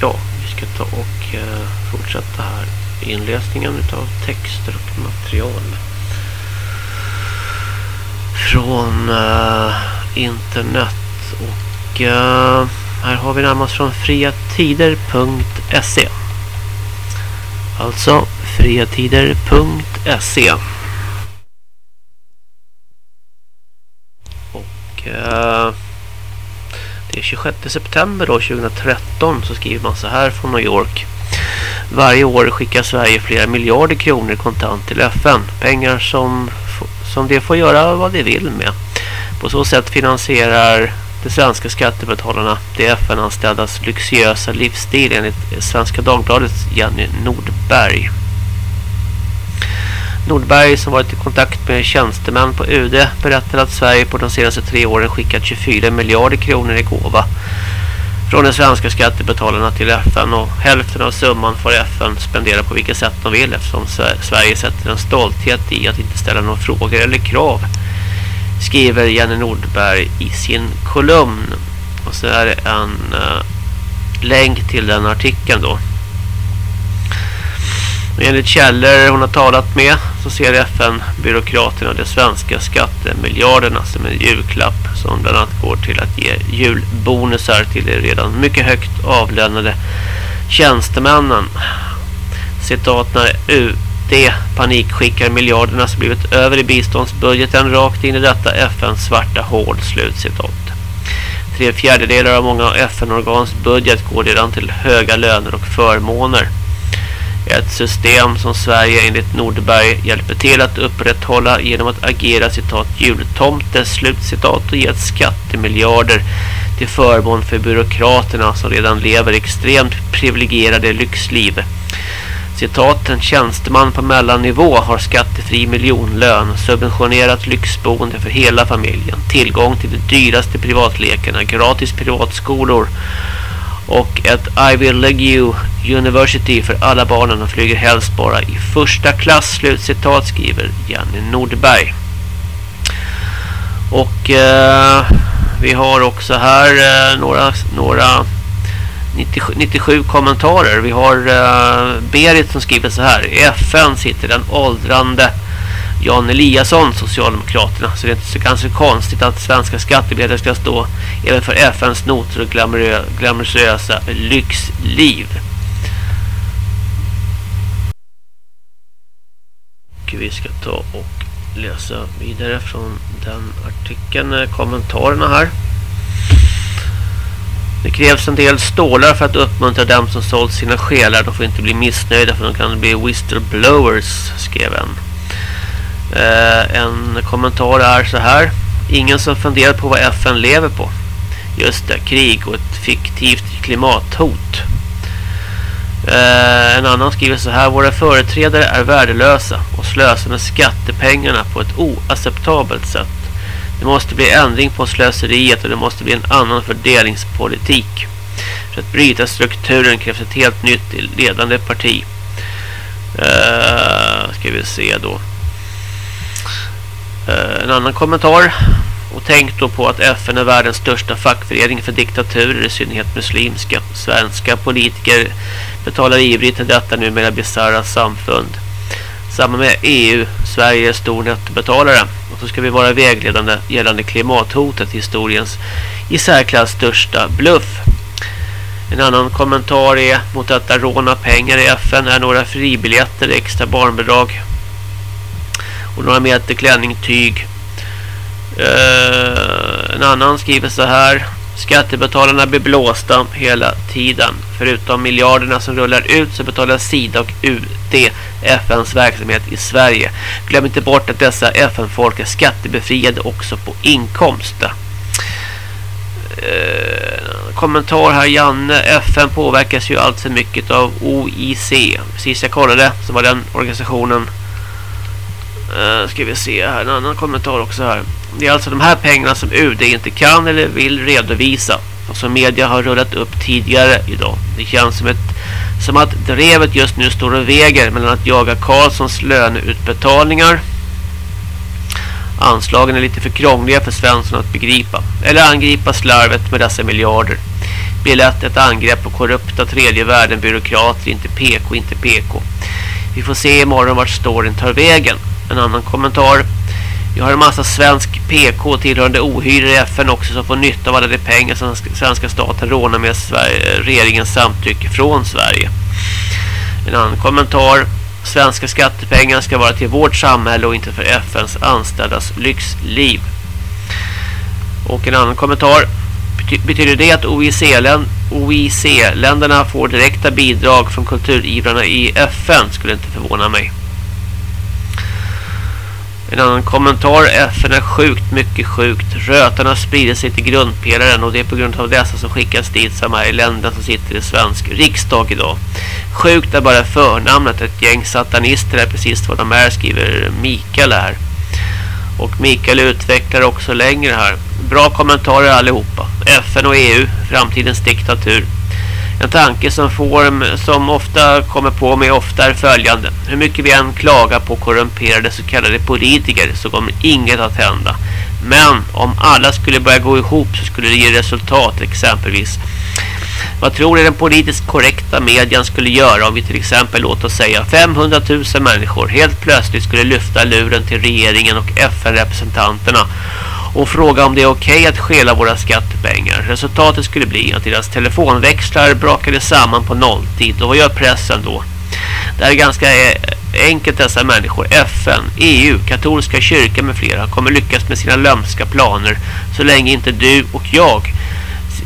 ja, vi ska ta och eh, fortsätta här inläsningen av texter och material. Från uh, internet och uh, här har vi närmast från friatider.se alltså friatider.se och uh, det är 26 september då 2013 så skriver man så här från New York varje år skickar Sverige flera miljarder kronor kontant till FN. Pengar som, som det får göra vad det vill med. På så sätt finansierar de svenska skattebetalarna de FN-anställdas lyxiösa livsstil enligt Svenska Dagbladets Jenny Nordberg. Nordberg som varit i kontakt med tjänstemän på UD berättar att Sverige på de senaste tre åren skickat 24 miljarder kronor i gåva från de svenska skattebetalarna till FN och hälften av summan får FN spendera på vilket sätt de vill eftersom Sverige sätter en stolthet i att inte ställa några frågor eller krav skriver Jenny Nordberg i sin kolumn. Och så är det en uh, länk till den artikeln då enligt källor hon har talat med så ser FN-byråkraterna de svenska skattemiljarderna som en julklapp som bland annat går till att ge julbonusar till de redan mycket högt avlönade tjänstemännen. Citat när UD panikskickar miljarderna som blivit över i biståndsbudgeten rakt in i detta FNs svarta hål. Slutcitat. Tre fjärdedelar av många FN-organs budget går redan till höga löner och förmåner. Ett system som Sverige enligt Nordberg hjälper till att upprätthålla genom att agera citat jultomte slutcitat och ge skattemiljarder till förmån för byråkraterna som redan lever extremt privilegierade lyxliv. Citat, en tjänsteman på mellannivå har skattefri miljonlön, subventionerat lyxboende för hela familjen, tillgång till de dyraste privatlekarna, gratis privatskolor och ett Ivy League University för alla barnen och flyger helst bara i första klass slutcitat skriver Jenny Nordberg. Och eh, vi har också här eh, några, några 97, 97 kommentarer. Vi har eh, Berit som skriver så här. I FN sitter den åldrande Jan Eliasson, Socialdemokraterna. Så det är inte så kanske konstigt att svenska skattemedel ska stå även för FNs noter och glamorösa lyxliv. Och vi ska ta och läsa vidare från den artikeln, eh, kommentarerna här. Det krävs en del stålar för att uppmuntra dem som sålt sina själar. De får inte bli missnöjda för de kan bli whistleblowers, skrev en. Eh, en kommentar är så här. Ingen som funderar på vad FN lever på. Just det, krig och ett fiktivt klimathot. Eh, en annan skriver så här. Våra företrädare är värdelösa och slösar med skattepengarna på ett oacceptabelt sätt. Det måste bli ändring på slöseriet och det måste bli en annan fördelningspolitik. För att bryta strukturen krävs ett helt nytt ledande parti. Uh, ska vi se då. Eh, en annan kommentar. Och tänk då på att FN är världens största fackförening för diktaturer, i synnerhet muslimska. Svenska politiker betalar ivrigt till detta numera bizarra samfund. Samma med EU, Sverige är stor nettobetalare. Och så ska vi vara vägledande gällande klimathotet, historiens i särklass största bluff. En annan kommentar är mot detta råna pengar i FN är några fribiljetter, extra barnbidrag och några meter klänning, tyg. Eh, en annan skriver så här. Skattebetalarna blir blåsta hela tiden. Förutom miljarderna som rullar ut så betalar Sida och UD FNs verksamhet i Sverige. Glöm inte bort att dessa FN-folk är skattebefriade också på inkomst. Eh, kommentar här Janne. FN påverkas ju allt för mycket av OIC. Precis jag kollade så var den organisationen Uh, ska vi se här, en annan kommentar också här. Det är alltså de här pengarna som UD inte kan eller vill redovisa. Och som media har rullat upp tidigare idag. Det känns som, ett, som att drevet just nu står och väger mellan att jaga Karlssons löneutbetalningar. Anslagen är lite för krångliga för Svensson att begripa. Eller angripa slarvet med dessa miljarder. Det blir lätt ett angrepp på korrupta tredje världen byråkrater, inte PK, inte PK. Vi får se imorgon vart storyn tar vägen. En annan kommentar. Vi har en massa svensk PK tillhörande ohyror i FN också som får nytta av alla de pengar som svenska staten rånar med Sverige, regeringens samtycke från Sverige. En annan kommentar. Svenska skattepengar ska vara till vårt samhälle och inte för FNs anställdas lyxliv. Och en annan kommentar. Betyder det att OIC-länderna får direkta bidrag från kulturivrarna i FN? Skulle inte förvåna mig. En annan kommentar. FN är sjukt, mycket sjukt. Rötarna sprider sig till grundpelaren och det är på grund av dessa som skickas dit som är i länderna som sitter i svensk riksdag idag. Sjukt är bara förnamnet. Ett gäng satanister är precis vad de är, skriver Mikael här. Och Mikael utvecklar också längre här. Bra kommentarer allihopa. FN och EU, framtidens diktatur. En tanke som, får, som ofta kommer på mig ofta är följande. Hur mycket vi än klagar på korrumperade så kallade politiker så kommer inget att hända. Men om alla skulle börja gå ihop så skulle det ge resultat exempelvis. Vad tror ni den politiskt korrekta medien skulle göra om vi till exempel låt oss säga 500 000 människor helt plötsligt skulle lyfta luren till regeringen och FN-representanterna och fråga om det är okej okay att skela våra skattepengar. Resultatet skulle bli att deras telefonväxlar brakade samman på nolltid. Och vad gör pressen då? Det är ganska e-, enkelt dessa människor. FN, EU, katolska kyrkan med flera kommer lyckas med sina lömska planer så länge inte du och jag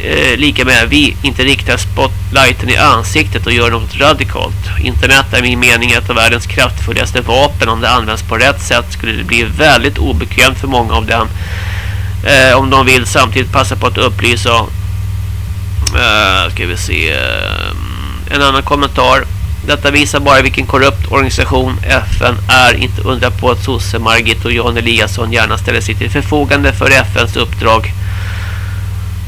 eh, lika med vi inte riktar spotlighten i ansiktet och gör något radikalt. Internet är min mening ett av världens kraftfullaste vapen. Om det används på rätt sätt skulle det bli väldigt obekvämt för många av dem eh, om de vill samtidigt passa på att upplysa eh, ska vi se eh, en annan kommentar detta visar bara vilken korrupt organisation FN är. Inte undra på att Sosse, Margit och Jan Eliasson gärna ställer sig till förfogande för FNs uppdrag.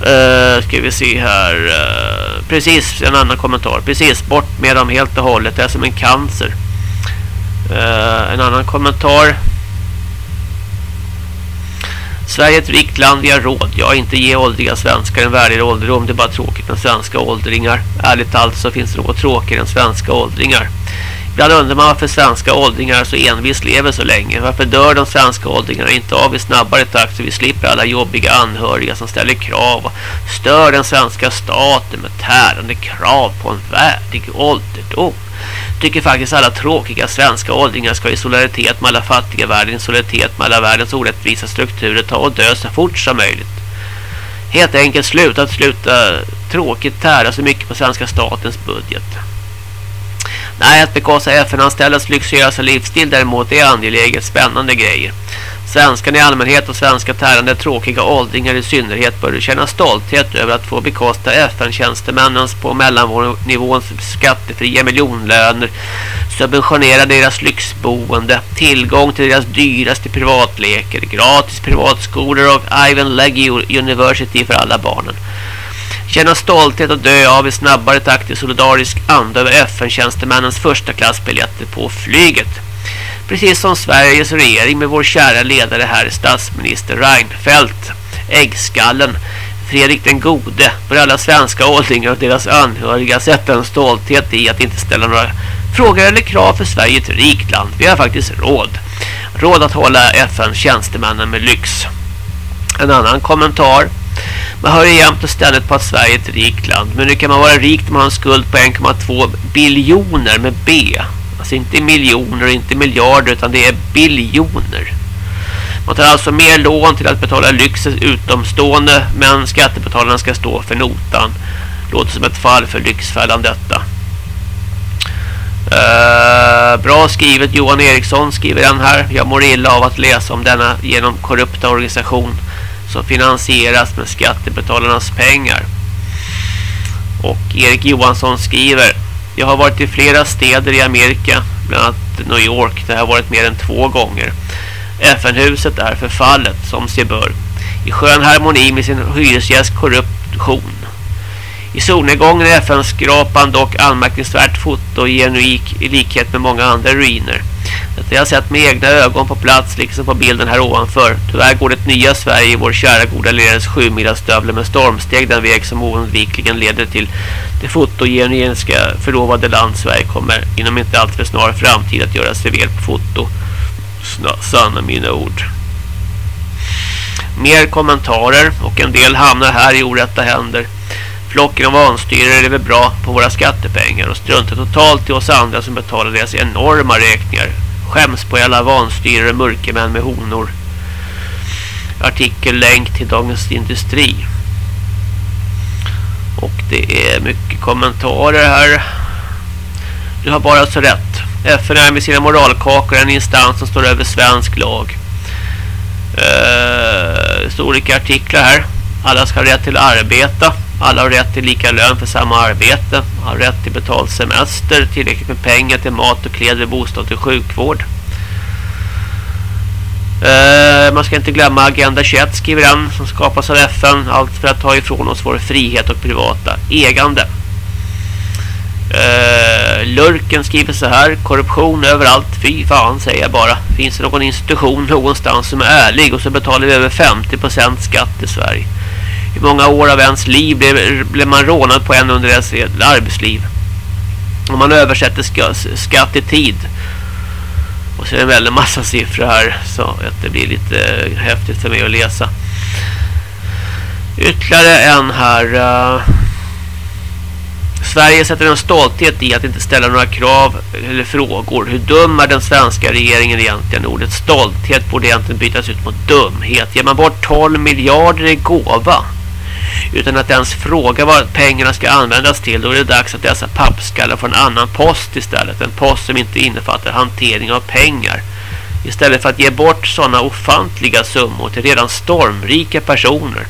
Uh, ska vi se här. Uh, precis, en annan kommentar. Precis, bort med dem helt och hållet. Det är som en cancer. Uh, en annan kommentar. Sverige är ett rikt land, vi har råd. Jag inte ge åldriga svenskar en värdig ålderdom. Det är bara tråkigt med svenska åldringar. Ärligt talat så finns det något tråkigare än svenska åldringar. Ibland undrar man varför svenska åldringar så envis lever så länge. Varför dör de svenska åldringarna inte av i snabbare takt så vi slipper alla jobbiga anhöriga som ställer krav och stör den svenska staten med tärande krav på en värdig ålderdom tycker faktiskt alla tråkiga svenska åldringar ska i solidaritet med alla fattiga världen, i solidaritet med alla världens orättvisa strukturer ta och dö så fort som möjligt. Helt enkelt sluta att sluta tråkigt tära så mycket på svenska statens budget. Nej, att bekosta FN-anställdas lyxösa livsstil däremot är angeläget spännande grejer. Svenskarna i allmänhet och svenska tärande tråkiga åldringar i synnerhet bör känna stolthet över att få bekosta FN-tjänstemännens på mellannivåns skattefria miljonlöner, subventionera deras lyxboende, tillgång till deras dyraste privatleker, gratis privatskolor och Ivan Legge University för alla barnen. Känna stolthet och dö av i snabbare takt i solidarisk anda över FN-tjänstemännens första klassbiljetter på flyget. Precis som Sveriges regering med vår kära ledare här statsminister Reinfeldt, äggskallen, Fredrik den gode, för alla svenska åldringar och deras anhöriga sätta en stolthet i att inte ställa några frågor eller krav för Sverige ett rikt land. Vi har faktiskt råd. Råd att hålla FN-tjänstemännen med lyx. En annan kommentar. Man hör ju jämt och ständigt på att Sverige är ett rikt land. Men nu kan man vara rik när man har en skuld på 1,2 biljoner med B. Alltså inte miljoner och inte miljarder utan det är biljoner. Man tar alltså mer lån till att betala lyxens utomstående men skattebetalarna ska stå för notan. Låter som ett fall för lyxfällan detta. Uh, bra skrivet Johan Eriksson skriver den här. Jag mår illa av att läsa om denna genom korrupta organisation som finansieras med skattebetalarnas pengar. Och Erik Johansson skriver jag har varit i flera städer i Amerika, bland annat New York. Det har varit mer än två gånger. FN-huset är förfallet, som sig bör. I skön harmoni med sin hyresgäst korruption. I solnedgången är FN-skrapan dock anmärkningsvärt foto i genuik i likhet med många andra ruiner. Detta jag har jag sett med egna ögon på plats liksom på bilden här ovanför. Tyvärr går det nya Sverige i vår kära goda ledares sju stövlar med stormsteg den väg som oundvikligen leder till det fotogeniska förlovade land Sverige kommer inom inte alltför snar framtid att göra sig väl på foto. Sanna mina ord. Mer kommentarer och en del hamnar här i orätta händer. Flocken av vanstyrare lever bra på våra skattepengar och struntar totalt i oss andra som betalar deras enorma räkningar. Skäms på alla vanstyrare och mörkermän med honor. Artikel länk till Dagens Industri. Och det är mycket kommentarer här. Du har bara så rätt. FN är med sina moralkakor en instans som står över svensk lag. Uh, det står olika artiklar här. Alla ska ha rätt till arbeta. Alla har rätt till lika lön för samma arbete. Har rätt till betald semester. Tillräckligt med pengar till mat och kläder, bostad och sjukvård. Uh, man ska inte glömma Agenda 21 skriver den som skapas av FN. Allt för att ta ifrån oss vår frihet och privata ägande. Uh, Lurken skriver så här. Korruption överallt. Fy fan säger jag bara. Finns det någon institution någonstans som är ärlig och så betalar vi över 50% skatt i Sverige. Hur många år av ens liv blev, blev man rånad på en under ens arbetsliv? Om man översätter skatt i tid. Och så är det en väldigt massa siffror här. Så att det blir lite häftigt för mig att läsa. Ytterligare en här. Uh, Sverige sätter en stolthet i att inte ställa några krav eller frågor. Hur dum är den svenska regeringen egentligen? Ordet stolthet borde egentligen bytas ut mot dumhet. Ger man bort 12 miljarder i gåva utan att ens fråga vad pengarna ska användas till då är det dags att dessa pappskallar får en annan post istället. En post som inte innefattar hantering av pengar. Istället för att ge bort sådana ofantliga summor till redan stormrika personer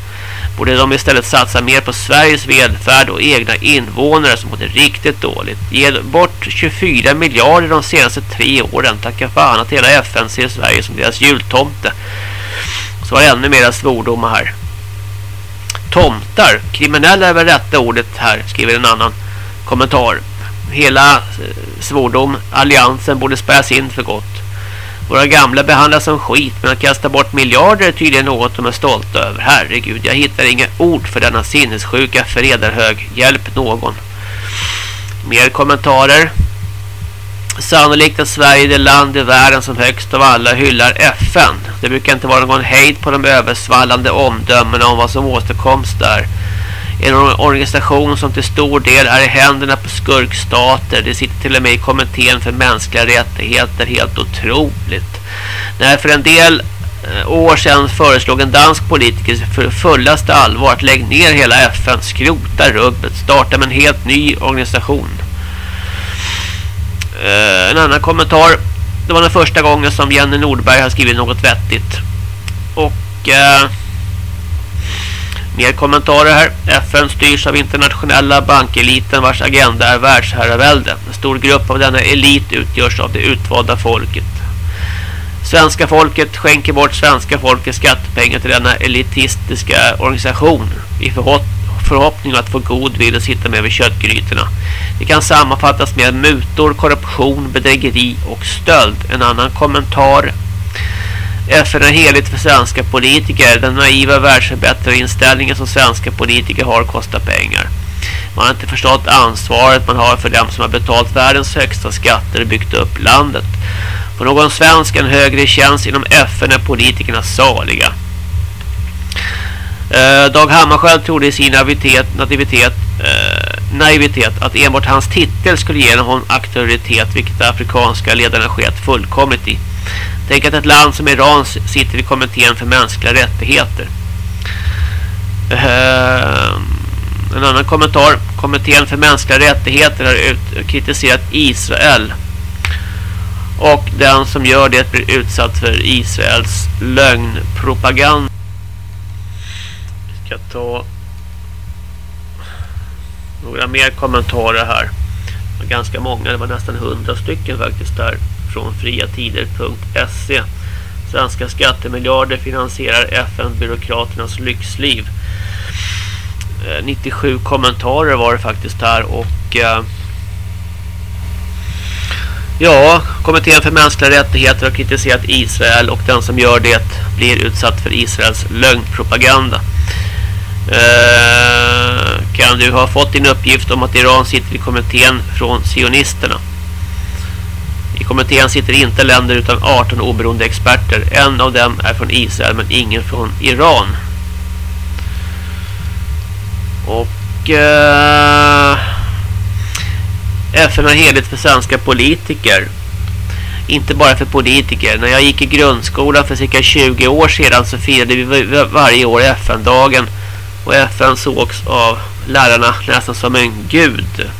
borde de istället satsa mer på Sveriges välfärd och egna invånare som mådde riktigt dåligt. Ge bort 24 miljarder de senaste tre åren. Tacka fan att hela FN ser Sverige som deras jultomte. Så var det ännu mera svordomar här. Tomtar, kriminella är väl rätta ordet här, skriver en annan kommentar. Hela eh, svordom, alliansen borde spärras in för gott. Våra gamla behandlas som skit men att kasta bort miljarder är tydligen något de är stolta över. Herregud, jag hittar inga ord för denna sinnessjuka förederhög. Hjälp någon. Mer kommentarer. Sannolikt att Sverige är det land i världen som högst av alla hyllar FN. Det brukar inte vara någon hejd på de översvallande omdömena om vad som åstadkoms där. En organisation som till stor del är i händerna på skurkstater. Det sitter till och med i kommittén för mänskliga rättigheter. Helt otroligt. När för en del eh, år sedan föreslog en dansk politiker för fullaste allvar att lägga ner hela FN, skrota rubbet, starta med en helt ny organisation. Uh, en annan kommentar. Det var den första gången som Jenny Nordberg har skrivit något vettigt. Och uh, mer kommentarer här. FN styrs av internationella bankeliten vars agenda är världsherravälde. En stor grupp av denna elit utgörs av det utvalda folket. Svenska folket skänker bort svenska folkets skattepengar till denna elitistiska organisation i förhoppning att få god vill och sitta med vid köttgrytorna. Det kan sammanfattas med mutor, korruption, bedrägeri och stöld. En annan kommentar. FN är heligt för svenska politiker. Den naiva världsförbättarinställningen som svenska politiker har kostar pengar. Man har inte förstått ansvaret man har för dem som har betalt världens högsta skatter och byggt upp landet. För någon svensk en högre tjänst inom FN är politikerna saliga. Eh, Dag Hammarskjöld trodde i sin naivitet, nativitet, eh, naivitet att enbart hans titel skulle ge honom auktoritet vilket de afrikanska ledarna skett fullkomligt i. Tänk att ett land som Iran sitter i kommittén för mänskliga rättigheter. Eh, en annan kommentar. Kommittén för mänskliga rättigheter har ut, kritiserat Israel. Och den som gör det blir utsatt för Israels lögnpropaganda ska ta några mer kommentarer här. Ganska många, det var nästan hundra stycken faktiskt där från friatider.se. Svenska skattemiljarder finansierar FN-byråkraternas lyxliv. Eh, 97 kommentarer var det faktiskt här och eh, Ja, kommittén för mänskliga rättigheter har kritiserat Israel och den som gör det blir utsatt för Israels lögnpropaganda. Eh, kan du ha fått din uppgift om att Iran sitter i kommittén från sionisterna? I kommittén sitter inte länder utan 18 oberoende experter. En av dem är från Israel men ingen från Iran. Och eh, FN är helhet för svenska politiker. Inte bara för politiker. När jag gick i grundskolan för cirka 20 år sedan så firade vi varje år FN-dagen. Och FN sågs av lärarna nästan som en gud.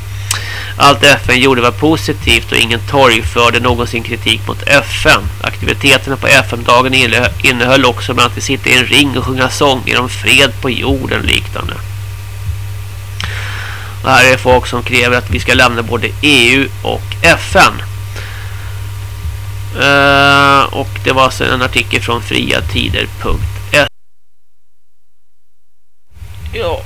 Allt FN gjorde var positivt och ingen torgförde någonsin kritik mot FN. Aktiviteterna på FN-dagen innehöll också bland att vi sitter i en ring och sjunga sånger om fred på jorden liknande. Och här är folk som kräver att vi ska lämna både EU och FN. Uh, eh, och det var alltså en artikel från friatider.se Ja,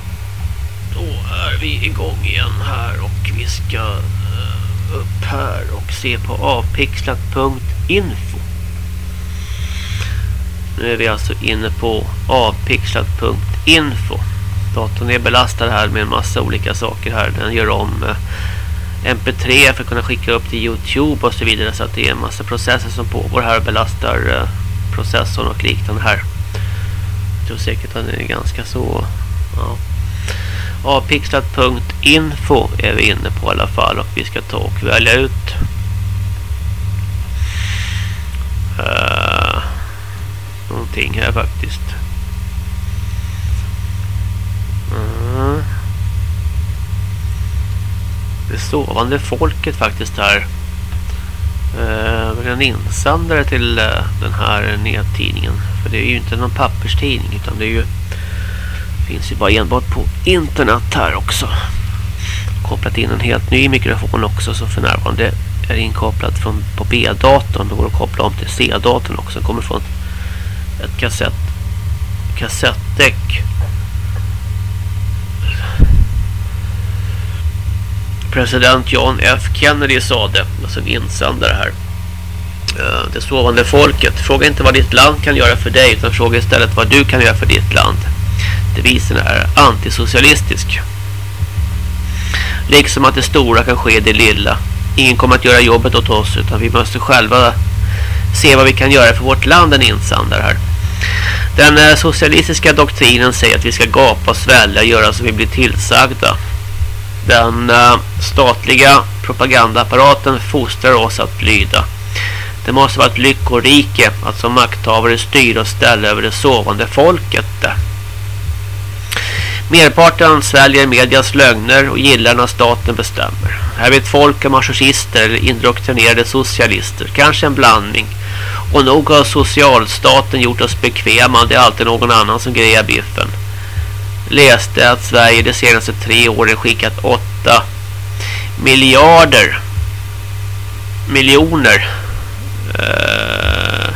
då är vi igång igen här och vi ska uh, upp här och se på avpixlat.info. Nu är vi alltså inne på avpixlat.info datorn är belastad här med en massa olika saker här. Den gör om eh, MP3 för att kunna skicka upp till Youtube och så vidare. Så att det är en massa processer som pågår här och belastar eh, processorn och liknande här. Jag tror säkert att den är ganska så... Ja. Avpixlat.info är vi inne på i alla fall och vi ska ta och välja ut uh, någonting här faktiskt. Mm. Det sovande folket faktiskt här. Uh, en insändare till uh, den här nättidningen. För det är ju inte någon papperstidning utan det är ju finns ju bara enbart på internet här också. Kopplat in en helt ny mikrofon också som för närvarande är inkopplad från, på B-datorn. Det går att koppla om till C-datorn också. Den kommer från ett kassett, kassettdäck president John F. Kennedy sa det, alltså en insändare här. Eh, det sovande folket. Fråga inte vad ditt land kan göra för dig utan fråga istället vad du kan göra för ditt land. Devisen är antisocialistisk. Liksom att det stora kan ske det lilla. Ingen kommer att göra jobbet åt oss utan vi måste själva se vad vi kan göra för vårt land, en insändare här. Den eh, socialistiska doktrinen säger att vi ska gapa och svälja och göra som vi blir tillsagda. Den eh, statliga propagandaapparaten fostrar oss att lyda. Det måste vara ett lyckorike att som makthavare styra och ställa över det sovande folket. Merparten sväljer medias lögner och gillar när staten bestämmer. Här vet folk om marxister eller indoktrinerade socialister. Kanske en blandning. Och nog har socialstaten gjort oss bekväma. Det är alltid någon annan som grejar biffen läste att Sverige de senaste tre åren skickat 8 miljarder miljoner eh,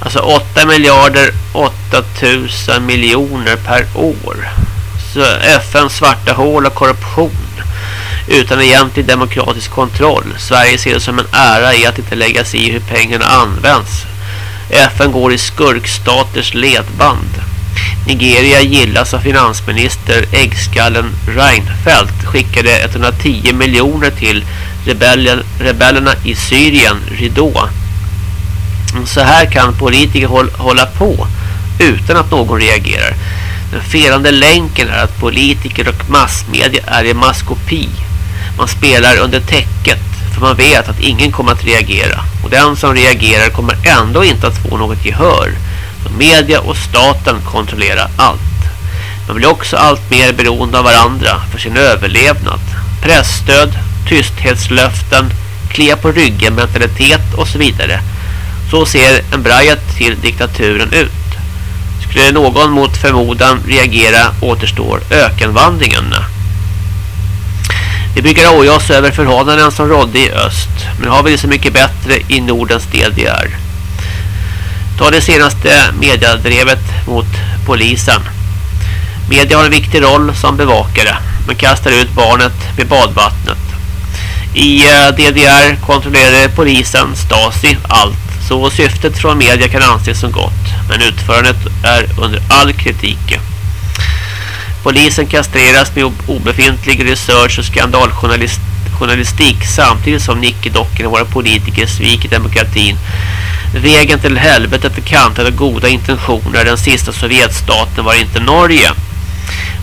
alltså 8 miljarder 8000 miljoner per år FNs eh, svarta hål och korruption utan egentlig demokratisk kontroll. Sverige ser det som en ära i att inte lägga sig i hur pengarna används. FN går i skurkstaters ledband. Nigeria gillas av finansminister äggskallen Reinfeldt skickade 110 miljoner till rebellen, rebellerna i Syrien, Ridå. Så här kan politiker hålla på utan att någon reagerar. Den felande länken är att politiker och massmedia är i maskopi. Man spelar under täcket för man vet att ingen kommer att reagera. Och den som reagerar kommer ändå inte att få något gehör media och staten kontrollerar allt. Man blir också allt mer beroende av varandra för sin överlevnad. Pressstöd, tysthetslöften, klia på ryggen mentalitet och så vidare. Så ser en brajet till diktaturen ut. Skulle någon mot förmodan reagera återstår ökenvandringen. Vi brukar oja oss över förhållanden som rådde i öst. Men har vi det så mycket bättre i Nordens DDR. Ta det senaste mediadrevet mot polisen. Media har en viktig roll som bevakare Man kastar ut barnet med badvattnet. I eh, DDR kontrollerade polisen Stasi allt, så syftet från media kan anses som gott. Men utförandet är under all kritik. Polisen kastreras med obefintlig research och skandaljournalistik samtidigt som nickedockorna våra politiker sviker demokratin. Vägen till helvetet är kantad av goda intentioner. Den sista Sovjetstaten var inte Norge.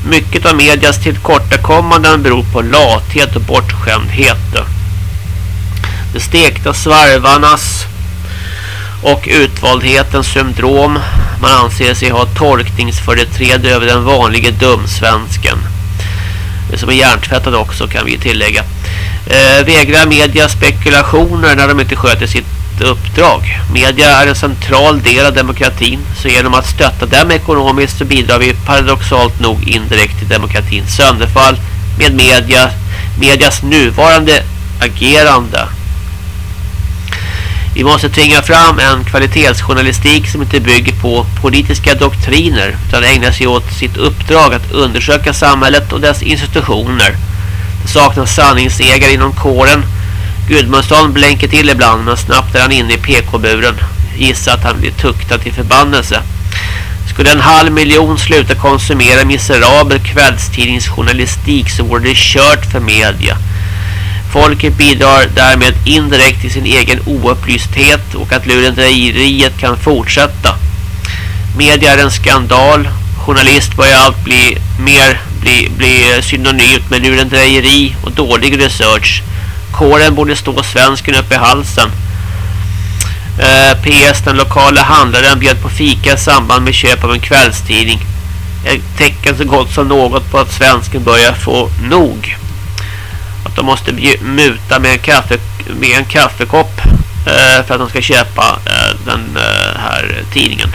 Mycket av medias tillkortakommanden beror på lathet och bortskämdhet. De stekta svarvarnas och utvaldhetens syndrom. Man anser sig ha tolkningsföreträde över den vanliga dumsvensken. Det som är hjärntvättad också kan vi tillägga. Eh, vägrar media spekulationer när de inte sköter sitt uppdrag. Media är en central del av demokratin så genom att stötta dem ekonomiskt så bidrar vi paradoxalt nog indirekt till demokratins sönderfall med media, medias nuvarande agerande. Vi måste tvinga fram en kvalitetsjournalistik som inte bygger på politiska doktriner utan ägnar sig åt sitt uppdrag att undersöka samhället och dess institutioner. Det saknas sanningsägare inom kåren Gudmundsson blänker till ibland men snabbt är han inne i PK-buren. Gissa att han blir tuktad till förbannelse. Skulle en halv miljon sluta konsumera miserabel kvällstidningsjournalistik så vore det kört för media. Folket bidrar därmed indirekt till sin egen oupplysthet och att lurendrejeriet kan fortsätta. Media är en skandal. Journalist börjar allt bli mer bli, bli synonymt med lurendrejeri och dålig research. Kåren borde stå svensken upp i halsen. Eh, PS, den lokala handlaren bjöd på fika i samband med köp av en kvällstidning. Ett tecken så gott som något på att svensken börjar få nog. De måste muta med en, kaffe, med en kaffekopp eh, för att de ska köpa eh, den eh, här tidningen.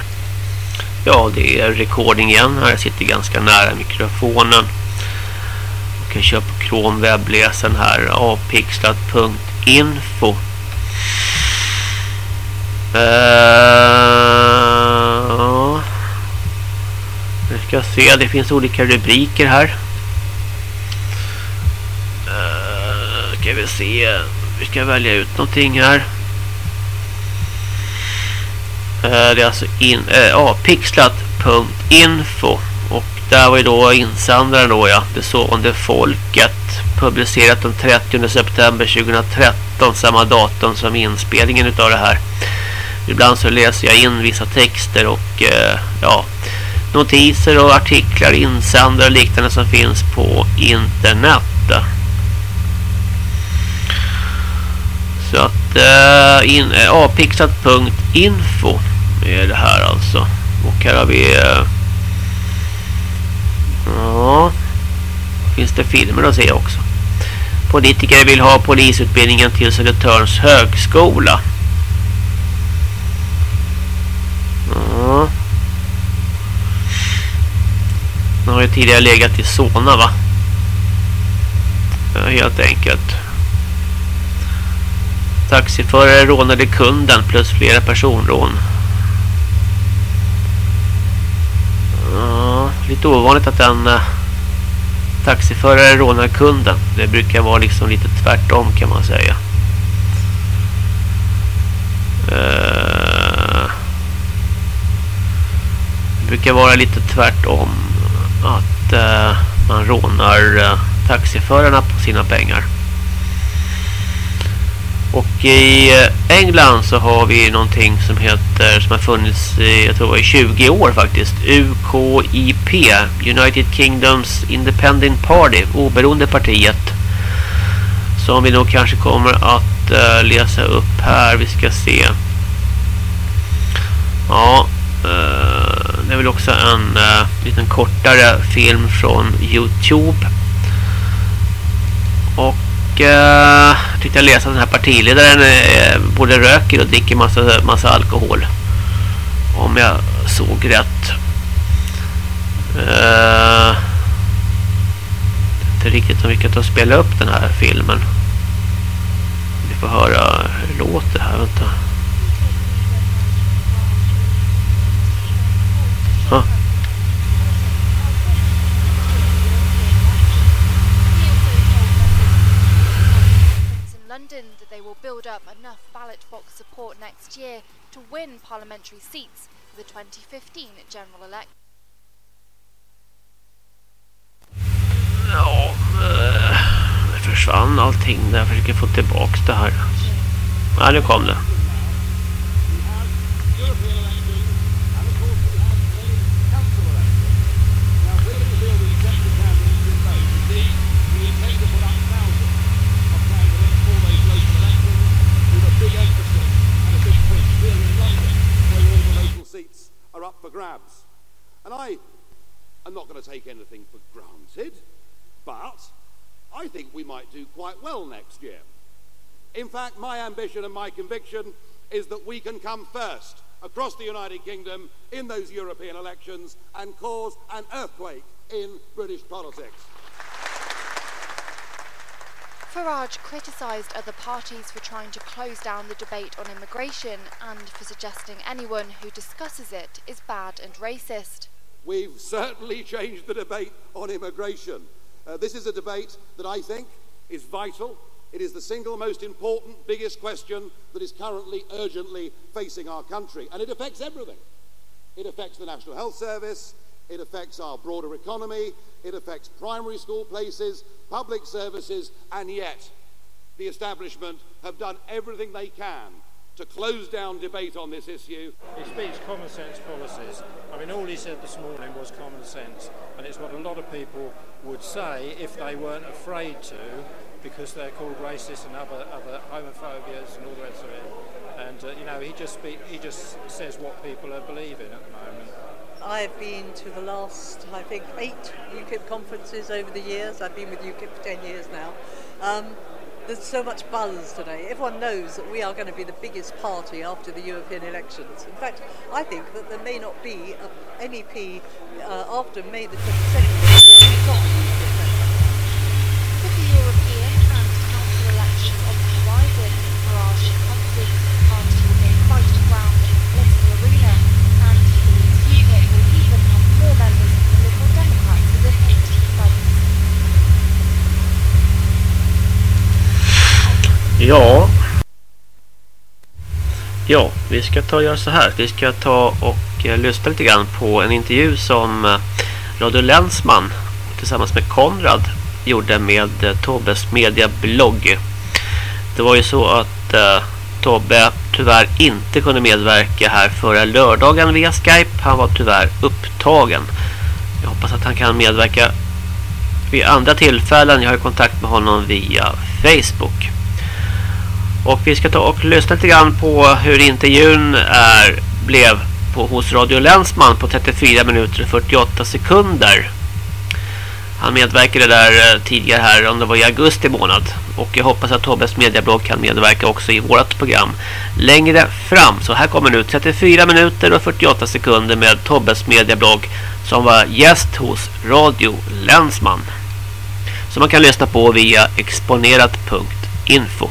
Ja, det är recording igen. Här jag sitter ganska nära mikrofonen Jag kan köpa Chrome webbläsaren här avpixlat.info uh, Nu ska jag se, det finns olika rubriker här Ska vi se Vi ska välja ut någonting här eh, Det är alltså in, eh, uh, avpixlat.info där var ju då insändaren då ja, det sovande folket publicerat den 30 september 2013 samma datum som inspelningen utav det här. Ibland så läser jag in vissa texter och eh, ja, notiser och artiklar, insändare och liknande som finns på internet. Så att eh, in, eh, apixat.info är det här alltså. Och här har vi eh, Ja. Finns det filmer att se också. Politiker vill ha polisutbildningen till Södertörns högskola. Ja. Den har ju tidigare legat i Solna va? Ja, helt enkelt. Taxiförare rånade kunden plus flera personrån. lite ovanligt att en eh, uh, taxiförare rånar kunden. Det brukar vara liksom lite tvärtom kan man säga. Uh, det brukar vara lite tvärtom att uh, man rånar taxiförarna på sina pengar. Och i eh, England så har vi någonting som heter som har funnits i, jag tror i 20 år faktiskt. UKIP, United Kingdoms Independent Party, oberoende partiet. Som vi nog kanske kommer att uh, läsa upp här. Vi ska se. Ja, uh, det är väl också en uh, liten kortare film från Youtube. Och eh, tyckte jag läste att den här partiledaren eh, både röker och dricker massa, massa alkohol. Om jag såg rätt. Uh, inte riktigt om vi kan ta och spela upp den här filmen. Vi får höra hur det låter här. Vänta. Next year to win parliamentary seats for the 2015 general election. Ja, det försvann allting där. Jag försöker få tillbaka det här. Ja, nu kom det. are up for grabs. And I am not going to take anything for granted, but I think we might do quite well next year. In fact, my ambition and my conviction is that we can come first across the United Kingdom in those European elections and cause an earthquake in British politics. Farage criticised other parties for trying to close down the debate on immigration and for suggesting anyone who discusses it is bad and racist. We've certainly changed the debate on immigration. Uh, this is a debate that I think is vital. It is the single most important, biggest question that is currently urgently facing our country, and it affects everything. It affects the National Health Service, it affects our broader economy, it affects primary school places, public services, and yet the establishment have done everything they can to close down debate on this issue. He speaks common sense policies. I mean, all he said this morning was common sense, and it's what a lot of people would say if they weren't afraid to, because they're called racist and other other homophobias and all the rest of it. And uh, you know, he just speak, he just says what people are believing at the moment. I've been to the last, I think, eight UKIP conferences over the years. I've been with UKIP for 10 years now. Um, there's so much buzz today. Everyone knows that we are going to be the biggest party after the European elections. In fact, I think that there may not be a MEP uh, after May the 22nd. Ja. Ja, vi ska ta och göra så här. Vi ska ta och eh, lyssna lite grann på en intervju som eh, Radio Länsman tillsammans med Konrad gjorde med eh, Tobbes mediablogg. Det var ju så att eh, Tobbe tyvärr inte kunde medverka här förra lördagen via Skype. Han var tyvärr upptagen. Jag hoppas att han kan medverka vid andra tillfällen. Jag har kontakt med honom via Facebook. Och vi ska ta och lyssna lite grann på hur intervjun är, blev på, hos Radio Länsman på 34 minuter och 48 sekunder. Han medverkade där eh, tidigare här om det var i augusti månad. Och jag hoppas att Tobbes mediablogg kan medverka också i vårt program längre fram. Så här kommer nu 34 minuter och 48 sekunder med Tobbes mediablogg som var gäst hos Radio Länsman. Som man kan lyssna på via exponerat.info.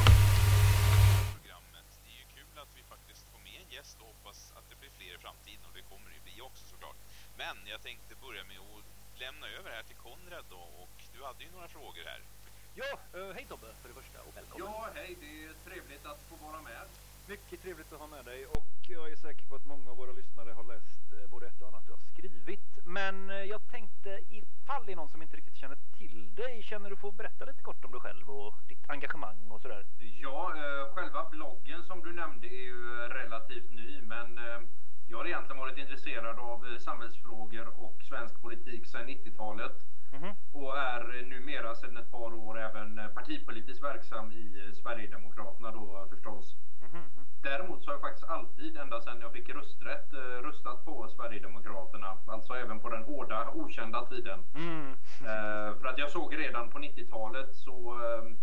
ifall det är någon som inte riktigt känner till dig, känner du får berätta lite kort om dig själv och ditt engagemang och sådär? Ja, eh, själva bloggen som du nämnde är ju relativt ny, men eh, jag har egentligen varit intresserad av eh, samhällsfrågor och svensk politik sedan 90-talet mm och är numera sedan ett par år även partipolitiskt verksam i Sverigedemokraterna då förstås. Mm. Däremot så har jag faktiskt alltid, ända sedan jag fick rösträtt, eh, röstat på Sverigedemokraterna. Alltså även på den hårda, okända tiden. Mm. Eh, för att jag såg redan på 90-talet så eh,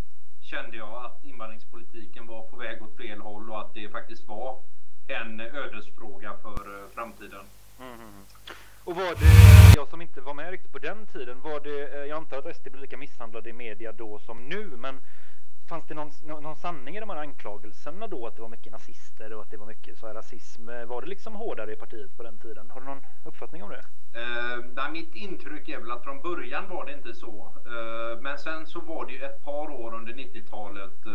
kände jag att invandringspolitiken var på väg åt fel håll och att det faktiskt var en ödesfråga för framtiden. Mm. Och var det, jag som inte var med riktigt på den tiden, var det, eh, jag antar att SD blev lika misshandlade i media då som nu, men fanns det någon, någon sanning i de här anklagelserna då att det var mycket nazister och att det var mycket så här rasism? Var det liksom hårdare i partiet på den tiden? Har du någon uppfattning om det? Uh, nej, mitt intryck är väl att från början var det inte så. Uh, men sen så var det ju ett par år under 90-talet uh,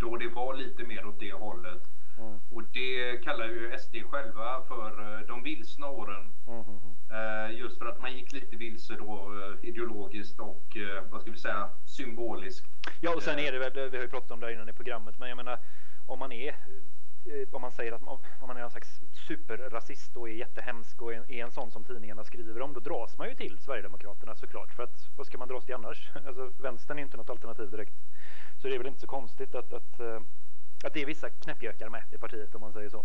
då då det var lite mer åt det hållet. Mm. Och det kallar ju SD själva för de vilsna åren. Mm. Just för att man gick lite vilse då ideologiskt och vad ska vi säga symboliskt. Ja och sen är det väl, vi har ju pratat om det innan i programmet, men jag menar om man är om man säger att man, om man är någon slags superrasist och är jättehemsk och är, är en sån som tidningarna skriver om, då dras man ju till Sverigedemokraterna såklart. För att vad ska man dras till annars? Alltså, vänstern är inte något alternativ direkt. Så det är väl inte så konstigt att, att, eh, att det är vissa knäppjökar med i partiet om man säger så.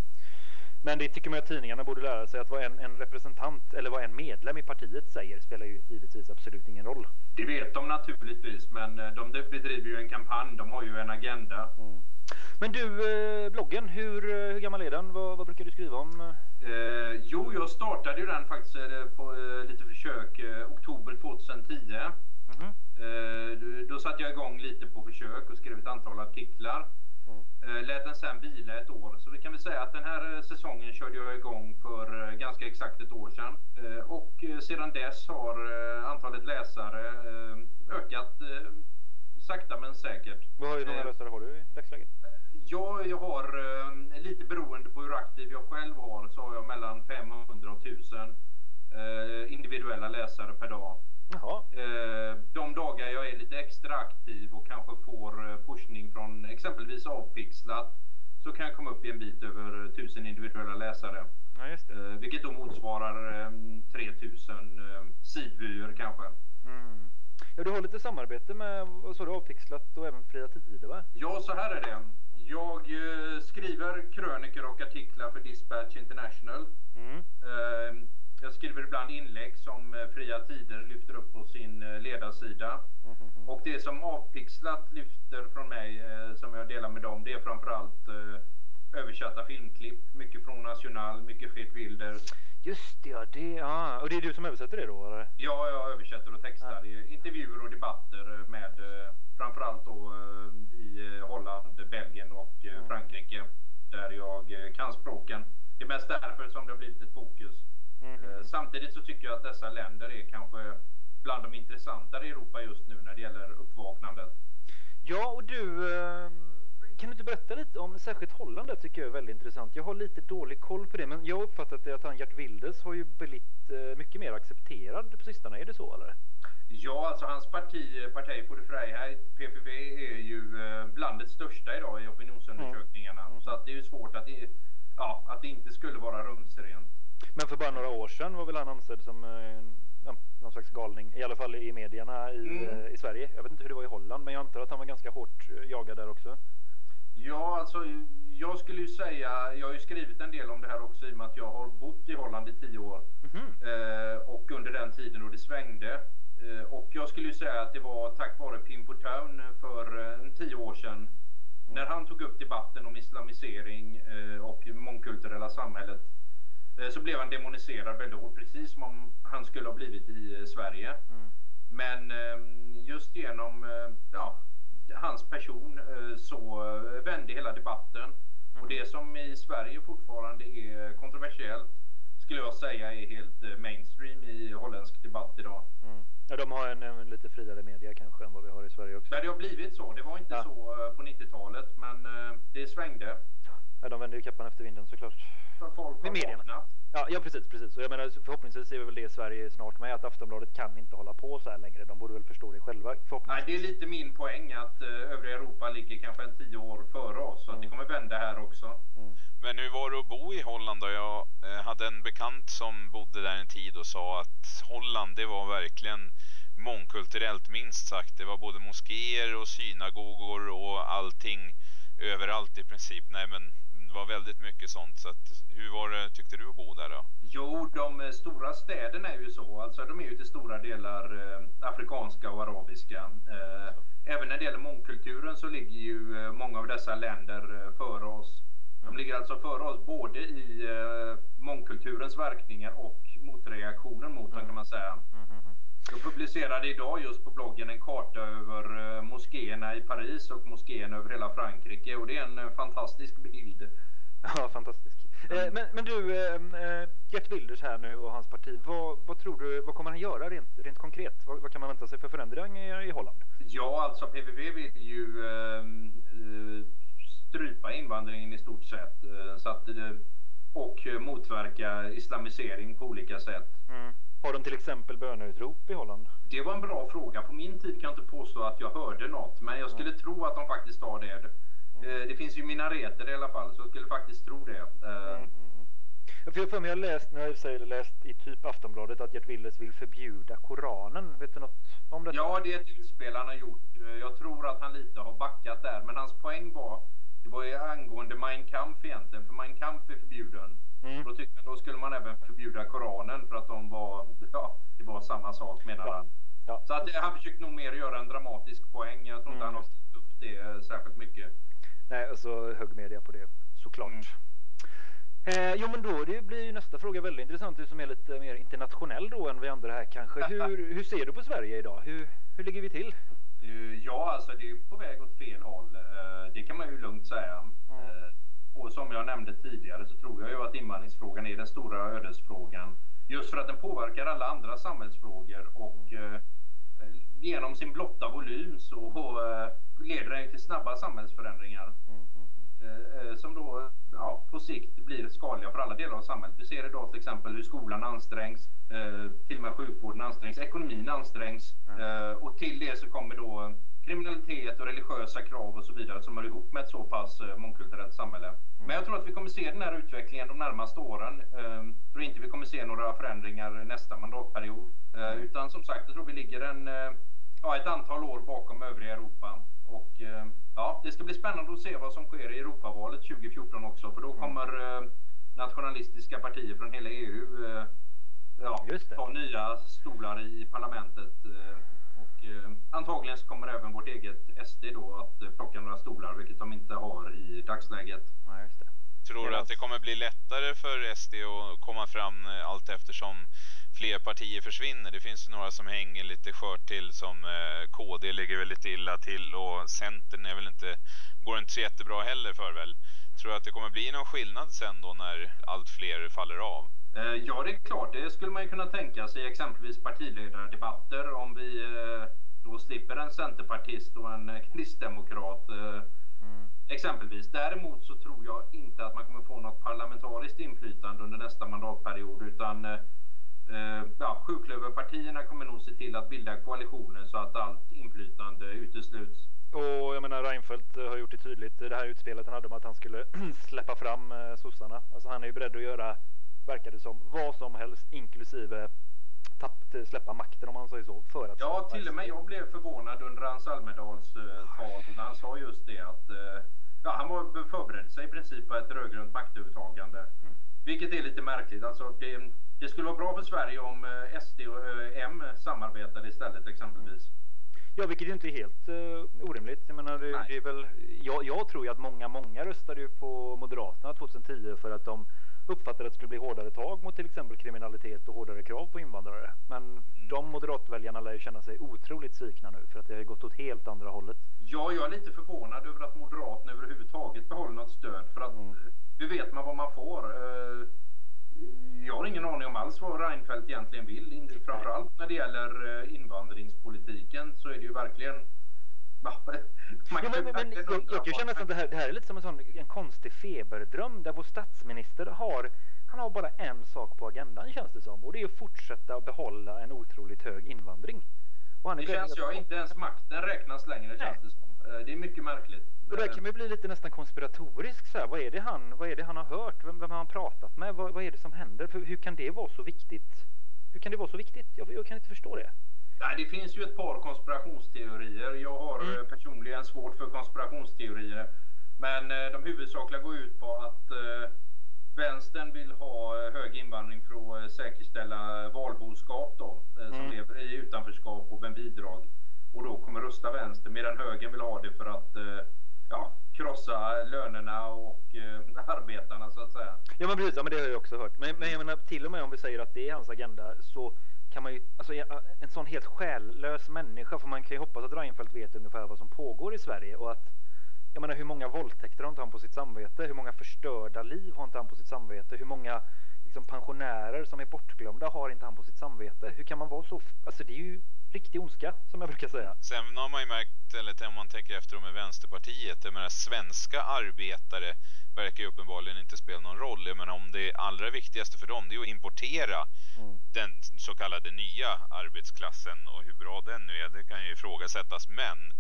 Men det tycker man att tidningarna borde lära sig att vad en, en, representant eller vad en medlem i partiet säger spelar ju givetvis absolut ingen roll. Det vet de naturligtvis, men eh, de bedriver ju en kampanj, de har ju en agenda. Mm. Men du, eh, bloggen, hur, eh, hur gammal är den? Vad, vad brukar du skriva om? Eh, jo, jag startade ju den faktiskt på eh, lite försök eh, oktober 2010. Mm -hmm. då satte jag igång lite på försök och skrev ett antal artiklar. Mm. lät den sen vila ett år. Så vi kan väl säga att den här säsongen körde jag igång för ganska exakt ett år sedan. och sedan dess har antalet läsare ökat sakta men säkert. hur många läsare har du i dagsläget? Ja, jag har eh, lite beroende på hur aktiv jag själv har så har jag mellan 500 och 1000 eh, individuella läsare per dag. Eh, de dagar jag är lite extra aktiv och kanske får eh, pushning från exempelvis Avpixlat så kan jag komma upp i en bit över 1000 individuella läsare. Ja, eh, vilket då motsvarar 3000 eh, sidvyer kanske. Mm. Ja, du har lite samarbete med vad sa du, Avpixlat och även Fria Tider va? Ja, så här är det. Jag eh, skriver krönikor och artiklar för Dispatch International. Mm. Eh, jag skriver ibland inlägg som eh, Fria Tider lyfter upp på sin ledarsida. Mm. Och det som Avpixlat lyfter från mig, som jag delar med dem, det är framförallt översatta filmklipp. Mycket från National, mycket Fred Wilder. Just det, ja, det, ja. Och det är du som översätter det då? Eller? Ja, jag översätter och textar ja. intervjuer och debatter med framförallt då i Holland, Belgien och mm. Frankrike där jag eh, kan språken. Det är mest därför som det har blivit ett fokus. Mm. Samtidigt så tycker jag att dessa länder är kanske bland de intressantare i Europa just nu när det gäller uppvaknandet. Ja, och du, kan du inte berätta lite om särskilt Holland där tycker jag är väldigt intressant. Jag har lite dålig koll på det, men jag har uppfattat det att han Gert Wilders har ju blivit mycket mer accepterad på sistone. Är det så eller? Ja, alltså hans parti, Parti för Freiheit, PPV, är ju eh, landets största idag i opinionsundersökningarna. Mm. Så att det är ju svårt att det, ja, att det inte skulle vara rumsrent. Men för bara några år sedan var väl han ansedd som eh, någon slags galning, i alla fall i medierna i, mm. Eh, i Sverige. Jag vet inte hur det var i Holland, men jag antar att han var ganska hårt jagad där också. Ja, alltså jag skulle ju säga, jag har ju skrivit en del om det här också i och med att jag har bott i Holland i tio år. Mm. Eh, och under den tiden då det svängde Eh, och jag skulle ju säga att det var tack vare Pimpo Town för eh, en tio år sedan. Mm. När han tog upp debatten om islamisering eh, och mångkulturella samhället så blev han demoniserad väldigt hårt, precis som om han skulle ha blivit i Sverige. Mm. Men just genom ja, hans person så vände hela debatten. Mm. Och det som i Sverige fortfarande är kontroversiellt skulle jag säga är helt mainstream i holländsk debatt idag. Mm. Ja, de har en, en, lite friare media kanske än vad vi har i Sverige också. Men det har blivit så. Det var inte ja. så på 90-talet, men det svängde. Ja, de vänder ju kappan efter vinden såklart. För folk med medierna. Ja, ja, precis, precis. Och jag menar, förhoppningsvis är väl det i Sverige snart med att Aftonbladet kan inte hålla på så här längre. De borde väl förstå det själva. Nej, det är lite min poäng att uh, övriga Europa ligger kanske en tio år före oss. Så mm. att det mm. kommer vända här också. Mm. Men hur var det att bo i Holland då? Jag eh, hade en bekant som bodde där en tid och sa att Holland, det var verkligen mångkulturellt minst sagt. Det var både moskéer och synagogor och allting överallt i princip. Nej men det var väldigt mycket sånt. Så att, hur var det, tyckte du att bo där då? Jo, de eh, stora städerna är ju så. Alltså de är ju till stora delar eh, afrikanska och arabiska. Eh, även när det gäller mångkulturen så ligger ju eh, många av dessa länder eh, före oss. De ligger alltså före oss både i eh, mångkulturens verkningar och motreaktionen mot dem kan man säga. Mm. mm, mm. Jag publicerade idag just på bloggen en karta över eh, moskéerna i Paris och moskéerna över hela Frankrike och det är en eh, fantastisk bild. Ja, fantastisk. Mm. men, men, du, eh, Gert Wilders här nu och hans parti, vad, vad, tror du, vad kommer han göra rent, rent konkret? Vad, vad, kan man vänta sig för förändring i, i Holland? Ja, alltså PVV vill ju invandringen i stort sett. Eh, så att, och motverka islamisering på olika sätt. Mm. Har de till exempel böneutrop i Holland? Det var en bra fråga. På min tid kan jag inte påstå att jag hörde något, men jag skulle mm. tro att de faktiskt har det. Mm. Det finns ju minareter i alla fall, så jag skulle faktiskt tro det. Mm. För jag för mig, jag läst, när jag läst i typ Aftonbladet att Gert Wilders vill förbjuda Koranen. Vet du något om det? Ja, det är ett utspel han har gjort. Jag tror att han lite har backat där, men hans poäng var, det var ju angående Mein Kampf egentligen, för Mein Kampf är förbjuden. Mm. Då tyckte jag då skulle man även förbjuda Koranen för att de var, ja, det var samma sak menar ja. han. Ja. Så att han försökte nog mer göra en dramatisk poäng. Jag tror inte mm. han har ställt upp det särskilt mycket. Nej, och så hög media på det såklart. Mm. Eh, jo men då det blir ju nästa fråga väldigt intressant, du som är lite mer internationell då än vi andra här kanske. Hur, hur ser du på Sverige idag? Hur, hur ligger vi till? Eh, ja, alltså det är på väg åt fel håll. Eh, det kan man ju lugnt säga. Mm. Och som jag nämnde tidigare så tror jag ju att invandringsfrågan är den stora ödesfrågan. Just för att den påverkar alla andra samhällsfrågor och mm. genom sin blotta volym så leder den till snabba samhällsförändringar. Mm. mm, mm. Som då ja, på sikt blir skadliga för alla delar av samhället. Vi ser idag till exempel hur skolan ansträngs, eh, till och med sjukvården ansträngs, ekonomin ansträngs eh, och till det så kommer då kriminalitet och religiösa krav och så vidare som hör ihop med ett så pass eh, mångkulturellt samhälle. Mm. Men jag tror att vi kommer se den här utvecklingen de närmaste åren. Jag eh, tror inte vi kommer se några förändringar nästa mandatperiod. Eh, utan som sagt, jag tror vi ligger en, ja, ett antal år bakom övriga Europa. Och eh, ja, det ska bli spännande att se vad som sker i Europavalet 2014 också, för då mm. kommer eh, nationalistiska partier från hela EU eh, ja, ta nya stolar i parlamentet. Och antagligen så kommer även vårt eget SD då att plocka några stolar, vilket de inte har i dagsläget. Ja, just det. Tror du att det kommer bli lättare för SD att komma fram allt eftersom fler partier försvinner. Det finns några som hänger lite skört till som eh, KD ligger väl lite illa till och Centern är väl inte, går inte så jättebra heller för väl. Tror du att det kommer bli någon skillnad sen då när allt fler faller av? Eh, ja, det är klart. Det skulle man ju kunna tänka sig exempelvis partiledardebatter om vi eh, då slipper en centerpartist och en kristdemokrat. Mm. Exempelvis. Däremot så tror jag inte att man kommer få något parlamentariskt inflytande under nästa mandatperiod utan eh, ja, sjuklöverpartierna kommer nog se till att bilda koalitioner så att allt inflytande utesluts. Och jag menar Reinfeldt har gjort det tydligt i det här utspelet han hade om att han skulle släppa fram eh, sossarna. Alltså han är ju beredd att göra, verkar det som, vad som helst inklusive tapp, släppa makten om man säger så. För att ja, till och med jag blev förvånad under hans Almedals eh, tal när han sa just det att eh, ja, han var förberedd sig i princip på ett rödgrönt maktövertagande. Mm. Vilket är lite märkligt. Alltså, det, det skulle vara bra för Sverige om eh, SD och M samarbetade istället exempelvis. Ja, vilket ju inte är helt uh, orimligt. Jag menar, det, det är väl, jag, jag, tror ju att många, många röstade ju på Moderaterna 2010 för att de uppfattade att det skulle bli hårdare tag mot till exempel kriminalitet och hårdare krav på invandrare. Men mm. de moderatväljarna lär ju känna sig otroligt svikna nu för att det har gått åt helt andra hållet. Ja, jag är lite förvånad över att Moderaterna överhuvudtaget behåller något stöd för att mm. hur vet man vad man får? Uh, jag har ingen aning om alls vad Reinfeldt egentligen vill. Framförallt när det gäller eh, invandringspolitiken så är det ju verkligen ja, men, men, jag, jag kan känna att det här, det här är lite som en, sån, en konstig feberdröm där vår statsminister har han har bara en sak på agendan känns det som och det är att fortsätta behålla en otroligt hög invandring. Och han det känns ju, inte ens makten räknas längre känns det som. Eh, det är mycket märkligt. Och där kan man bli lite nästan konspiratorisk. Så här. Vad, är det han, vad är det han har hört? Vem, vem har han pratat med? Vad, vad, är det som händer? För hur kan det vara så viktigt? Hur kan det vara så viktigt? Jag, jag kan inte förstå det. Nej, det finns ju ett par konspirationsteorier. Jag har mm. Eh, personligen svårt för konspirationsteorier. Men eh, de huvudsakliga går ut på att eh, vänstern vill ha hög invandring för att säkerställa valboskap då, mm. som lever i utanförskap och med bidrag och då kommer rösta vänster medan högern vill ha det för att ja, krossa lönerna och eh, arbetarna så att säga. Ja men precis, ja, men det har jag också hört. Men, men jag menar, till och med om vi säger att det är hans agenda så kan man ju, alltså en sån helt själlös människa, för man kan ju hoppas att Reinfeldt vet ungefär vad som pågår i Sverige och att jag menar hur många våldtäkter har inte han på sitt samvete? Hur många förstörda liv har inte han på sitt samvete? Hur många liksom, pensionärer som är bortglömda har inte han på sitt samvete? Hur kan man vara så, alltså det är ju riktig ondska som jag brukar säga. Sen har man ju märkt, eller om man tänker efter med Vänsterpartiet, jag menar svenska arbetare verkar ju uppenbarligen inte spela någon roll. Jag menar om det allra viktigaste för dem det är att importera mm. den så kallade nya arbetsklassen och hur bra den nu är det kan ju ifrågasättas. Men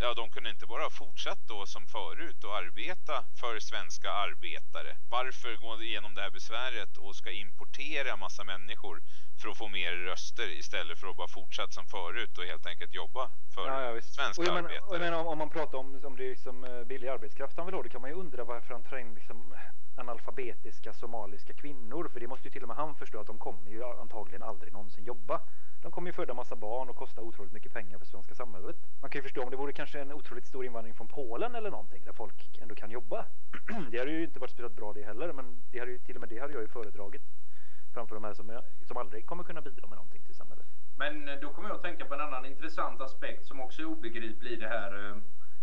ja, de kunde inte bara fortsatt då som förut och arbeta för svenska arbetare. Varför gå igenom det här besväret och ska importera massa människor för att få mer röster istället för att bara fortsätta som förut och helt enkelt jobba för ja, ja, svenska och jag arbetare. och jag menar, om man pratar om, om det är liksom eh, billig arbetskraft han vill ha, då kan man ju undra varför han tar in liksom analfabetiska somaliska kvinnor. För det måste ju till och med han förstå att de kommer ju antagligen aldrig någonsin jobba. De kommer ju föda massa barn och kosta otroligt mycket pengar för svenska samhället. Man kan ju förstå om det vore kanske en otroligt stor invandring från Polen eller någonting där folk ändå kan jobba. det hade ju inte varit speciellt bra det heller, men det hade ju, till och med det hade jag ju föredragit framför de här som, som aldrig kommer kunna bidra med någonting till samhället. Men eh, då kommer jag att tänka på en annan intressant aspekt som också är obegriplig i det här eh,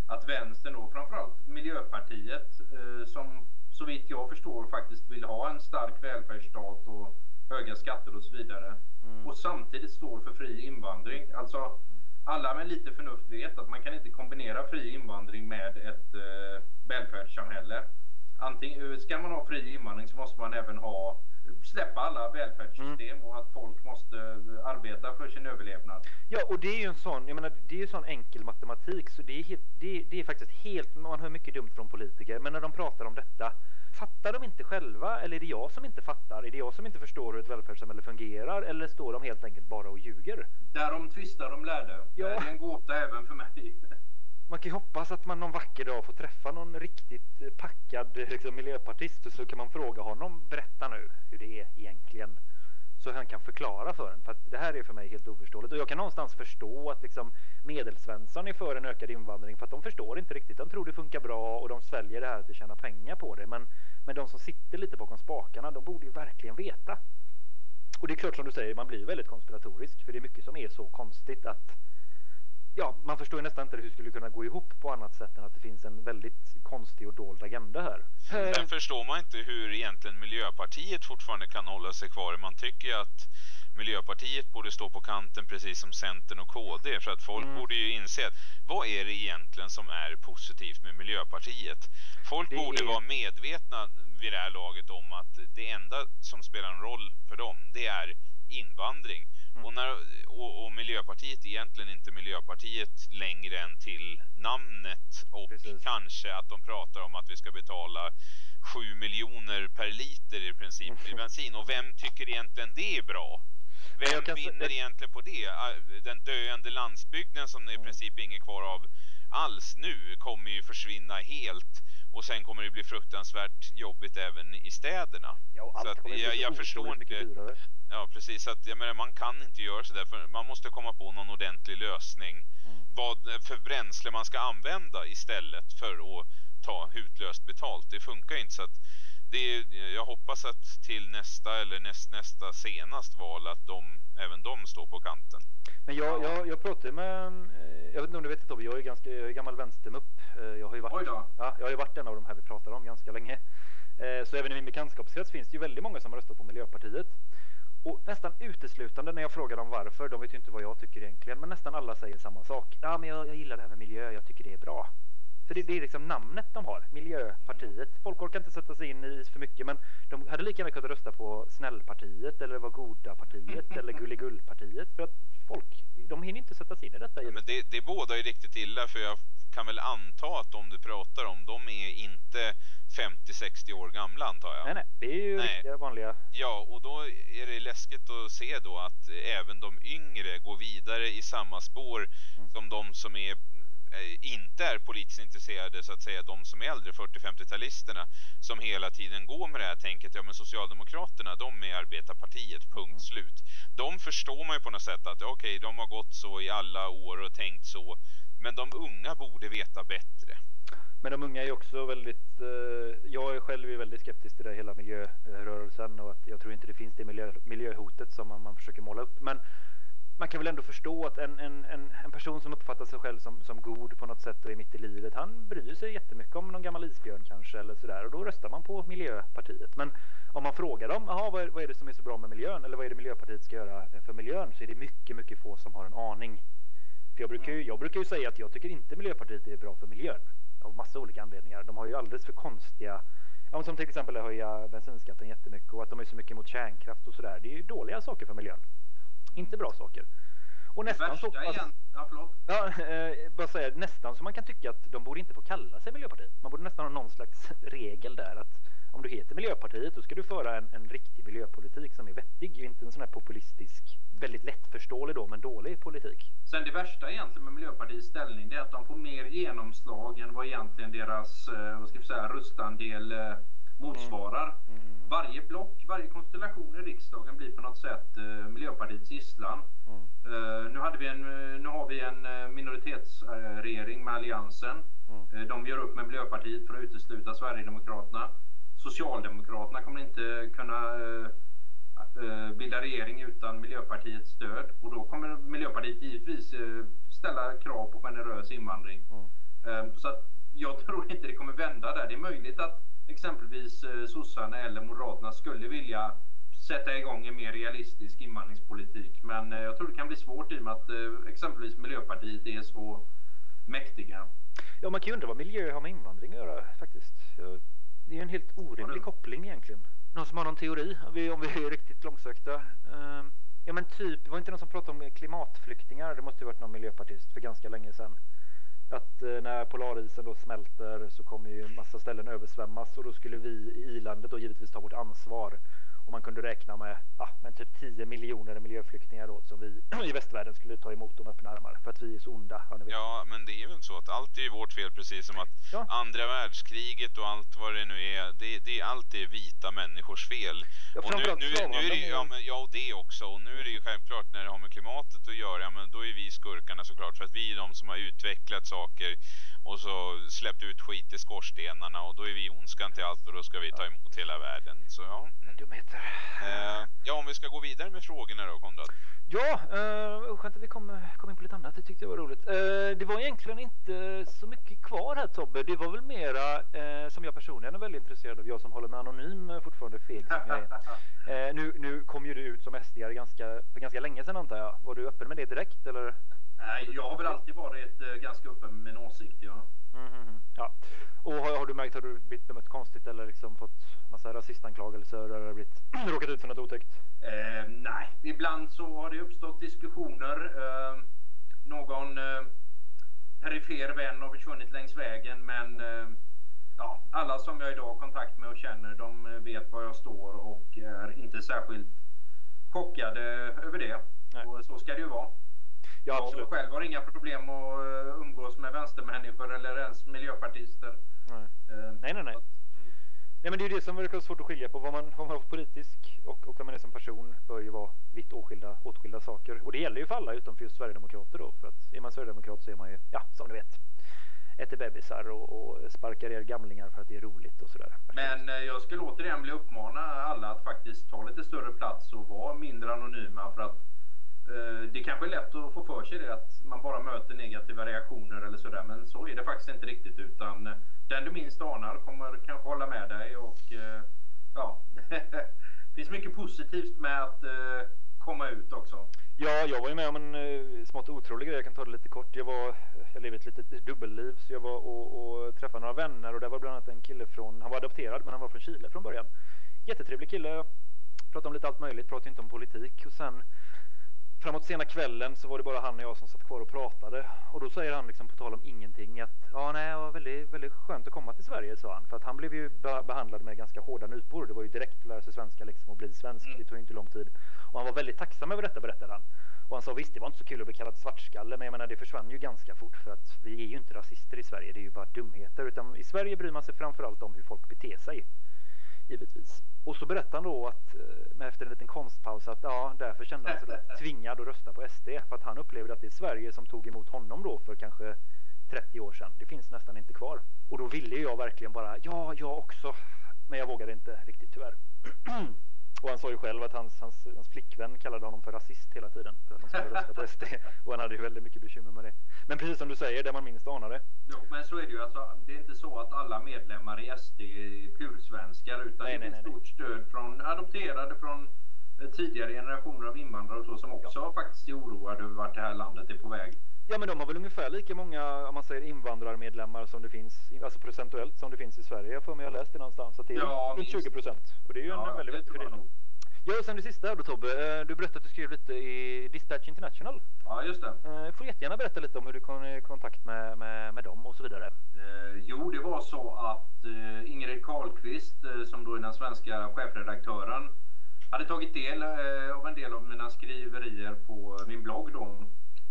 att vänstern då, framförallt Miljöpartiet, eh, som så vitt jag förstår faktiskt vill ha en stark välfärdsstat och höga skatter och så vidare. Mm. Och samtidigt står för fri invandring. Alltså alla med lite förnuft vet att man kan inte kombinera fri invandring med ett eh, välfärdssamhälle. Antingen, ska man ha fri invandring så måste man även ha släppa alla välfärdssystem mm. och att folk måste arbeta för sin överlevnad. Ja, och det är ju en sån, jag menar, det är ju sån enkel matematik så det är, helt, det, det är faktiskt helt, man hör mycket dumt från politiker, men när de pratar om detta Fattar de inte själva eller är det jag som inte fattar? Är det jag som inte förstår hur ett välfärdssamhälle fungerar eller står de helt enkelt bara och ljuger? Där de tvistar de lärde. Ja. Det är en gåta även för mig. Man kan ju hoppas att man någon vacker dag får träffa någon riktigt eh, packad eh, liksom, miljöpartist och så kan man fråga honom, berätta nu hur det är egentligen. Så han kan förklara för en, för att det här är för mig helt oförståeligt. Och jag kan någonstans förstå att liksom medelsvensson är för en ökad invandring för att de förstår inte riktigt. De tror det funkar bra och de sväljer det här att vi tjänar pengar på det. Men, men de som sitter lite bakom spakarna, de borde ju verkligen veta. Och det är klart som du säger, man blir väldigt konspiratorisk för det är mycket som är så konstigt att ja, man förstår ju nästan inte hur det skulle kunna gå ihop på annat sätt än att det finns en väldigt konstig och dold agenda här. Sen förstår man inte hur egentligen Miljöpartiet fortfarande kan hålla sig kvar. Man tycker att Miljöpartiet borde stå på kanten precis som Centern och KD för att folk mm. borde ju inse att vad är det egentligen som är positivt med Miljöpartiet? Folk det borde är... vara medvetna vid det här laget om att det enda som spelar en roll för dem det är invandring. Mm. Och, när, och, och, Miljöpartiet är egentligen inte Miljöpartiet längre än till namnet och Precis. kanske att de pratar om att vi ska betala 7 miljoner per liter i princip i bensin. Och vem tycker egentligen det är bra? Vem kan... vinner egentligen på det? Ah, den döende landsbygden som det i mm. princip inget kvar av alls nu kommer ju försvinna helt och sen kommer det bli fruktansvärt jobbigt även i städerna. Ja, allt så att jag, jag förstår inte. Dyrare. Ja, precis. Att, jag menar, man kan inte göra så där. För man måste komma på någon ordentlig lösning. Mm. Vad för bränsle man ska använda istället för att ta hutlöst betalt. Det funkar inte så att det, jag hoppas att till nästa eller nästnästa senast val att de, även de står på kanten. Men jag, jag, jag pratade med, eh, jag vet inte om du vet Tobbe, jag är ganska jag är gammal vänstermupp. Eh, jag har ju varit, ja, jag har ju varit en av de här vi pratar om ganska länge. Eh, så även i min bekantskapskrets finns det ju väldigt många som har röstat på Miljöpartiet. Och nästan uteslutande när jag frågar dem varför, de vet ju inte vad jag tycker egentligen, men nästan alla säger samma sak. Ja, men jag, jag gillar det här med miljö, jag tycker det är bra. För det, det, är liksom namnet de har, Miljöpartiet. Folk orkar inte sätta sig in i för mycket, men de hade lika gärna kunnat rösta på Snällpartiet eller Var goda-partiet eller Gulligullpartiet. För att folk, de hinner inte sätta sig in i detta. Ja, men det, det båda är riktigt illa, för jag kan väl anta att de du pratar om, de är inte 50-60 år gamla antar jag. Nej, nej, det är ju nej. riktiga vanliga. Ja, och då är det läskigt att se då att även de yngre går vidare i samma spår mm. som de som är Eh, inte är politiskt intresserade så att säga de som är äldre 40-50-talisterna som hela tiden går med det här tänket ja men Socialdemokraterna de är arbetarpartiet punkt slut. De förstår man ju på något sätt att okej okay, de har gått så i alla år och tänkt så men de unga borde veta bättre. Men de unga är också väldigt, eh, jag är själv väldigt skeptisk till det hela miljörörelsen och att jag tror inte det finns det miljö, miljöhotet som man, man försöker måla upp. Men man kan väl ändå förstå att en, en, en, en, person som uppfattar sig själv som, som god på något sätt och är mitt i livet, han bryr sig jättemycket om någon gammal isbjörn kanske eller sådär och då röstar man på Miljöpartiet. Men om man frågar dem, vad, är, vad är det som är så bra med miljön eller vad är det Miljöpartiet ska göra eh, för miljön så är det mycket, mycket få som har en aning. För jag brukar, ju, jag brukar ju säga att jag tycker inte Miljöpartiet är bra för miljön av massa olika anledningar. De har ju alldeles för konstiga Ja, som till exempel att höja bensinskatten jättemycket och att de är så mycket mot kärnkraft och sådär. Det är ju dåliga saker för miljön. Inte bra saker. Och nästan så pass... Igen. Ja, förlåt. Ja, eh, bara säga, nästan så man kan tycka att de borde inte få kalla sig Miljöpartiet. Man borde nästan ha någon slags regel där att om du heter Miljöpartiet då ska du föra en, en riktig miljöpolitik som är vettig, inte en sån här populistisk, väldigt lättförståelig då, men dålig politik. Sen det värsta egentligen med Miljöpartiets ställning det är att de får mer genomslag än vad egentligen deras, eh, vad ska vi säga, röstandel eh, motsvarar. Mm. Varje block, varje konstellation i riksdagen blir på något sätt uh, Miljöpartiets gisslan. Mm. Uh, nu, hade vi en, uh, nu har vi en minoritetsregering med Alliansen. Mm. de gör upp med Miljöpartiet för att utesluta Sverigedemokraterna. Socialdemokraterna kommer inte kunna bilda regering utan Miljöpartiets stöd och då kommer Miljöpartiet givetvis ställa krav på generös invandring. Mm. Så att jag tror inte det kommer vända där. Det är möjligt att exempelvis eh, sossarna eller moderaterna skulle vilja sätta igång en mer realistisk invandringspolitik. Men eh, jag tror det kan bli svårt i och med att eh, exempelvis Miljöpartiet är så mäktiga. Ja, man kan ju undra vad miljö har med invandring att göra faktiskt. Det är en helt orimlig koppling egentligen. Någon som har någon teori, om vi, är riktigt långsökta? Ehm, ja men typ, det var inte någon som pratade om klimatflyktingar, det måste ju varit någon miljöpartist för ganska länge sedan att eh, när polarisen då smälter så kommer ju massa ställen översvämmas och då skulle vi i landet då givetvis ta vårt ansvar och man kunde räkna med, ja, men typ 10 miljoner miljöflyktingar då som vi i västvärlden skulle ta emot med öppna armar för att vi är så onda. Ja, men det är ju så att allt är vårt fel precis som att ja. andra världskriget och allt vad det nu är, det, det är alltid vita människors fel. Ja, och nu, nu, nu är det, ja, men, ja, och det också. Och nu är det ju självklart när det har med klimatet att göra, ja, men då är vi skurkarna såklart för att vi är de som har utvecklat saker och så släppt ut skit i skorstenarna och då är vi ondskan till allt och då ska vi ta emot hela världen. Så ja. Dumheter. Eh, ja, om vi ska gå vidare med frågorna då, Konrad. Ja, eh, skönt att vi kom, kom in på lite annat. Det tyckte jag var roligt. Eh, det var egentligen inte så mycket kvar här Tobbe. Det var väl mera eh, som jag personligen är väldigt intresserad av. Jag som håller mig anonym eh, fortfarande feg som jag är. Nu, nu kom ju du ut som SD ganska, för ganska länge sedan antar jag. Var du öppen med det direkt eller? Nej, jag har väl alltid varit eh, ganska öppen med min åsikt, ja. Mm, ja. Och har, har, du märkt, har du blivit bemött konstigt eller liksom fått massa rasistanklagelser eller blivit, råkat ut för något otäckt? Eh, nej, ibland så har det uppstått diskussioner. Eh, någon eh, perifer vän har försvunnit längs vägen men eh, ja, alla som jag idag har kontakt med och känner de eh, vet var jag står och är inte särskilt chockade över det. Nej. Och så ska det ju vara. Ja, absolut. Jag själv har inga problem att eh, umgås med vänstermänniskor eller ens miljöpartister. Nej, uh, nej, nej. nej. Mm. Nej, men det är ju det som verkar svårt att skilja på. Vad man, vad man är politisk och, och vad man är som person bör ju vara vitt åtskilda, åtskilda saker. Och det gäller ju för alla utom för just Sverigedemokrater då. För att är man Sverigedemokrat så är man ju, ja, som ni vet, äter bebisar och, och sparkar er gamlingar för att det är roligt och sådär. Men eh, jag skulle återigen vilja uppmana alla att faktiskt ta lite större plats och vara mindre anonyma för att Eh, Eh, det kanske är lätt att få för sig det att man bara möter negativa reaktioner eller sådär men så är det faktiskt inte riktigt utan eh, den du minst anar kommer kanske hålla med dig och eh, ja, det finns mycket positivt med att komma ut också. Ja, jag var ju med om en smått otrolig grej, jag kan ta det lite kort. Jag, var, jag levde ett litet dubbelliv så jag var och, och träffade några vänner och det var bland annat en kille från, han var adopterad men han var från Chile från början. Jättetrevlig kille, pratade om lite allt möjligt, pratade inte om politik och sen framåt sena kvällen så var det bara han och jag som satt kvar och pratade. Och då säger han liksom på tal om ingenting att ja, nej, det var väldigt, väldigt skönt att komma till Sverige, sa han. För att han blev ju behandlad med ganska hårda nypor. Det var ju direkt att lära sig svenska liksom och bli svensk. Mm. Det tog inte lång tid. Och han var väldigt tacksam över detta, berättade han. Och han sa visst, det var inte så kul att bli kallad svartskalle, men jag menar det försvann ju ganska fort för att vi är ju inte rasister i Sverige, det är ju bara dumheter. Utan i Sverige bryr man sig framförallt om hur folk beter sig givetvis. Och så berättar han då att, eh, efter en liten konstpaus att ja, därför kände han sig tvingad att rösta på SD. För att han upplevde att det är Sverige som tog emot honom då för kanske 30 år sedan. Det finns nästan inte kvar. Och då ville jag verkligen bara, ja, jag också. Men jag vågade inte riktigt tyvärr. Och han sa ju själv att hans, hans, hans flickvän kallade honom för rasist hela tiden för att han skulle rösta på SD. Och han hade ju väldigt mycket bekymmer med det. Men precis som du säger, där man minst anar det. Jo, men så är det ju. Alltså, det är inte så att alla medlemmar i SD är pursvenskar utan Nej, det finns nej, stort stöd från adopterade från eh, tidigare generationer av invandrare och så som också faktiskt är oroade över vart det här landet är på väg. Ja men de har väl ungefär lika många om man säger invandrarmedlemmar som det finns, alltså procentuellt som det finns i Sverige. Jag får mig jag läst det någonstans att det är Ja, runt minst. 20 procent. Och det är ju Ja, en väldigt vettig fördelning. Ja och sen det sista här då Tobbe, Eh, du berättade att du skrev lite i Dispatch International. Ja, just det. Eh, får jättegärna berätta lite om hur du kom i kontakt med, med, med dem och så vidare. Eh, jo, det var så att eh, Ingrid Carlqvist, eh, som då är den svenska chefredaktören, hade tagit del eh, av en del av mina skriverier på min blogg då.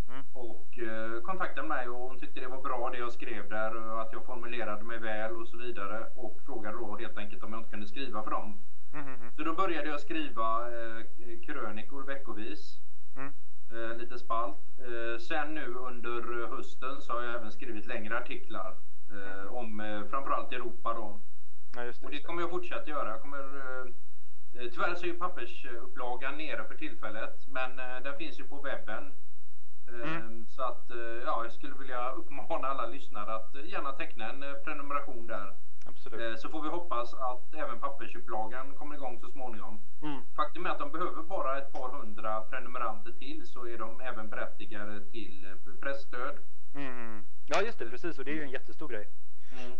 Mm. Och eh, kontaktade mig och hon tyckte det var bra det jag skrev där och att jag formulerade mig väl och så vidare. Och frågade då helt enkelt om jag inte kunde skriva för dem. Mm, Så då började jag skriva eh, krönikor veckovis. mm. Eh, lite spalt. Eh, sen nu under hösten så har jag även skrivit längre artiklar eh, om eh, framförallt Europa då. Ja, just Och det det. kommer jag fortsätta göra. Jag kommer, tyvärr så är ju pappersupplagan nere för tillfället men den finns ju på webben. Mm. Så att eh, ja, jag skulle vilja uppmana alla lyssnare att eh, gärna teckna en eh, prenumeration där. Absolut. Eh, Så får vi hoppas att även pappersupplagan kommer igång så småningom. Mm. Faktum är att de behöver bara ett par hundra prenumeranter till så är de även berättigade till pressstöd. Mm. Ja just det, precis. Och det är ju en jättestor grej.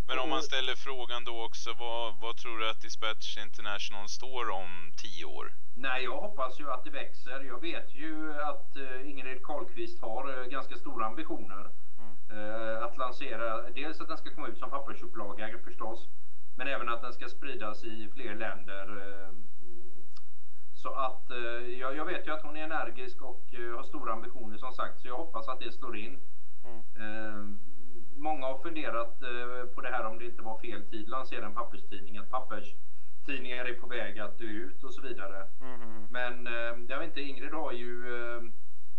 Men om man ställer frågan då också, vad, vad tror du att Dispatch International står om tio år? Nej, jag hoppas ju att det växer. Jag vet ju att eh, Ingrid Carlqvist har eh, ganska stora ambitioner. Eh, att lansera, dels att den ska komma ut som pappersupplaga förstås, men även att den ska spridas i fler länder. Så att jag, jag vet ju att hon är energisk och har stora ambitioner som sagt, så jag hoppas att det slår in. Mm. Eh, många har funderat eh, på det här om det inte var fel tid att lansera en papperstidning, att papperstidningar är på väg att dö ut och så vidare. Mm. Men eh, jag vet inte, Ingrid har ju eh,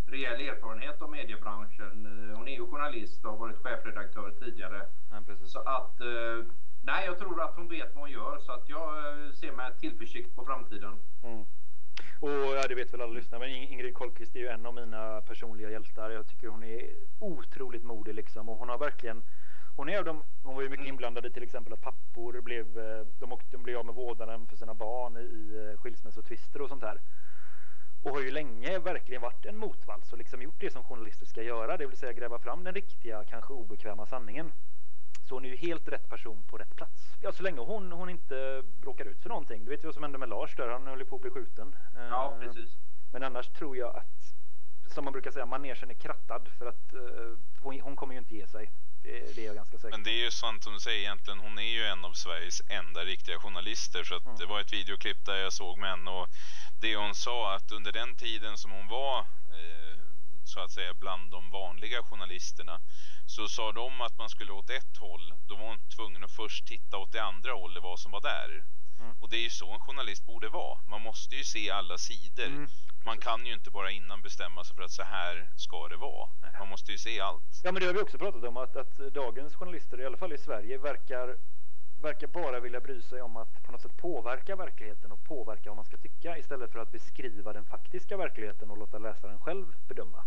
rejäl erfarenhet av mediebranschen. Eh, hon är ju journalist och har varit chefredaktör tidigare. Ja. Så att, eh, nej jag tror att hon vet vad hon gör så att jag eh, ser med tillförsikt på framtiden. Mm. Och ja, det vet väl alla lyssnare, men Ing- Ingrid Carlqvist är ju en av mina personliga hjältar. Jag tycker hon är otroligt modig liksom och hon har verkligen hon, är de, hon var ju mycket inblandad i till exempel att pappor blev, eh, de, åkte, de blev av med vårdnaden för sina barn i, i eh, skilsmässotvister och sånt här. Och har ju länge verkligen varit en motvalls och liksom gjort det som journalister ska göra, det vill säga gräva fram den riktiga, kanske obekväma sanningen. Så hon är ju helt rätt person på rätt plats. Ja, så länge hon, hon inte råkar ut för någonting. Du vet ju vad som hände med Lars där, han höll på att bli skjuten. Ja, Eh, precis. Men annars tror jag att, som man brukar säga, manegen är krattad för att eh, hon, hon kommer ju inte ge sig. Det, det är jag ganska säker Men på. det är ju sant som du säger egentligen, hon är ju en av Sveriges enda riktiga journalister. Så att Mm. det var ett videoklipp där jag såg med henne och det hon sa att under den tiden som hon var eh, så att säga bland de vanliga journalisterna så sa de att man skulle åt ett håll. Då var hon tvungen att först titta åt det andra hållet vad som var där. Mm. Och det är ju så en journalist borde vara. Man måste ju se alla sidor. Mm, Man kan ju inte bara innan bestämma sig för att så här ska det vara. Man måste ju se allt. Ja men det har vi också pratat om att, att dagens journalister, i alla fall i Sverige, verkar, verkar bara vilja bry sig om att på något sätt påverka verkligheten och påverka vad man ska tycka istället för att beskriva den faktiska verkligheten och låta läsaren själv bedöma.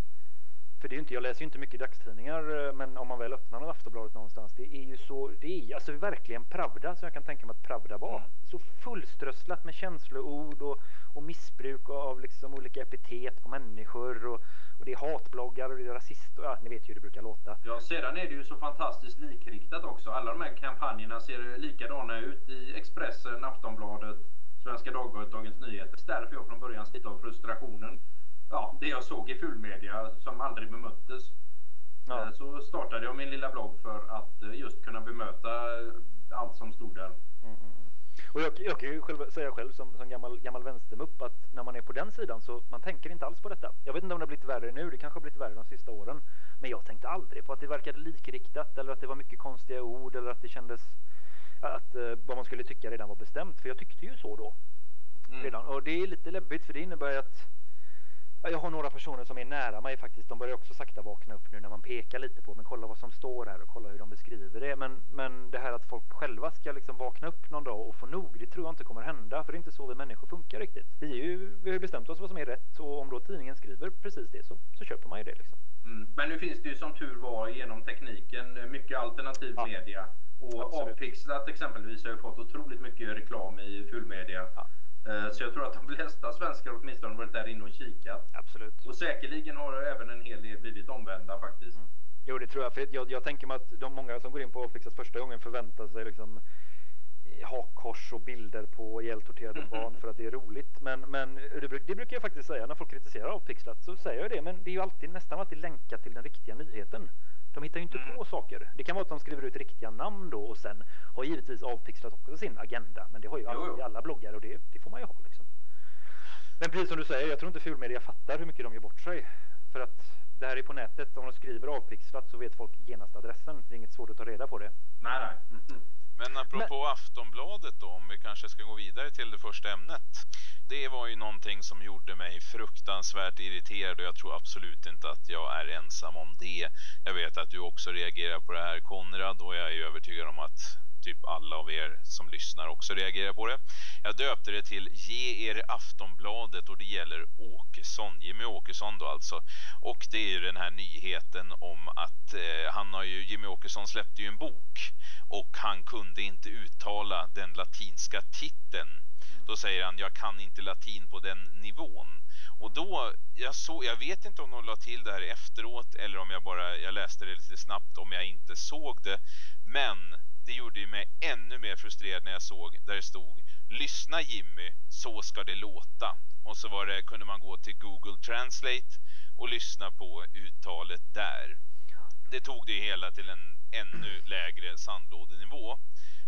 För det är inte, jag läser ju inte mycket dagstidningar eh, men om man väl öppnar något Aftonbladet någonstans, det är ju så, det är alltså verkligen Pravda som jag kan tänka mig att Pravda var. Mm. Så fullströsslat med känsloord och, och missbruk av liksom olika epitet på människor och, och det är hatbloggar och det är rasister, ja ni vet ju hur det brukar låta. Ja, sedan är det ju så fantastiskt likriktat också. Alla de här kampanjerna ser likadana ut i Expressen, Aftonbladet, Svenska Dagbladet, Dagens Nyheter. Så därför jag från början lite av frustrationen. Ja, det jag såg i fulmedia som aldrig bemöttes. Ja. Eh, Så startade jag min lilla blogg för att eh, just kunna bemöta allt som stod där. Mm, mm, mm. Och jag, jag kan ju själv, säga själv som, som gammal, gammal vänstermupp att när man är på den sidan så man tänker inte alls på detta. Jag vet inte om det har blivit värre nu, det kanske har blivit värre de sista åren. Men jag tänkte aldrig på att det verkade likriktat eller att det var mycket konstiga ord eller att det kändes att eh, vad man skulle tycka redan var bestämt. För jag tyckte ju så då. Mm. Redan. Och det är lite läbbigt för det innebär att jag har några personer som är nära mig faktiskt. De börjar också sakta vakna upp nu när man pekar lite på men kolla vad som står här och kolla hur de beskriver det. Men, men det här att folk själva ska liksom vakna upp någon dag och få nog, det tror jag inte kommer hända. För det är inte så vi människor funkar riktigt. Vi, är ju, vi har ju bestämt oss vad som är rätt och om då tidningen skriver precis det så, så köper man ju det. Liksom. Mm. Men nu finns det ju som tur var genom tekniken mycket alternativ ja. media. Och Absolut. Avpixlat exempelvis har ju fått otroligt mycket reklam i fullmedia. Ja. Eh, så jag tror att de flesta svenskar åtminstone varit där inne och kikat. Absolut. Och säkerligen har även en hel del blivit omvända faktiskt. Mm. Jo, det tror jag. För jag, jag tänker mig att de många som går in på Avpixlat första gången förväntar sig liksom hakkors och bilder på ihjältorterade barn för att det är roligt. Men, men det, det, brukar jag faktiskt säga när folk kritiserar Avpixlat så säger jag det. Men det är ju alltid, nästan alltid länkat till den riktiga nyheten. De hittar ju inte mm. på saker. Det kan vara att de skriver ut riktiga namn då och sen har givetvis Avpixlat också sin agenda. Men det har ju alla, alla bloggar och det, det får man ju ha liksom. Men precis som du säger, jag tror inte fulmedia fattar hur mycket de gör bort sig. För att det här är på nätet, om de skriver avpixlat så vet folk genast adressen. Det är inget svårt att ta reda på det. Nej, nej. Mm. Men apropå Men... Aftonbladet då, om vi kanske ska gå vidare till det första ämnet. Det var ju någonting som gjorde mig fruktansvärt irriterad och jag tror absolut inte att jag är ensam om det. Jag vet att du också reagerar på det här Konrad och jag är övertygad om att typ alla av er som lyssnar också reagerar på det. Jag döpte det till Ge er Aftonbladet och det gäller Åkesson, Jimmy Åkesson då alltså. Och det är ju den här nyheten om att eh, han har ju, Jimmy Åkesson släppte ju en bok och han kunde inte uttala den latinska titeln. Mm. Då säger han, jag kan inte latin på den nivån. Och då, jag, så, jag vet inte om de la till det här efteråt eller om jag bara, jag läste det lite snabbt om jag inte såg det. Men det gjorde mig ännu mer frustrerad när jag såg där det stod Lyssna Jimmy, så ska det låta. Och så var det, kunde man gå till Google Translate och lyssna på uttalet där. Det tog det hela till en ännu lägre sandlådenivå.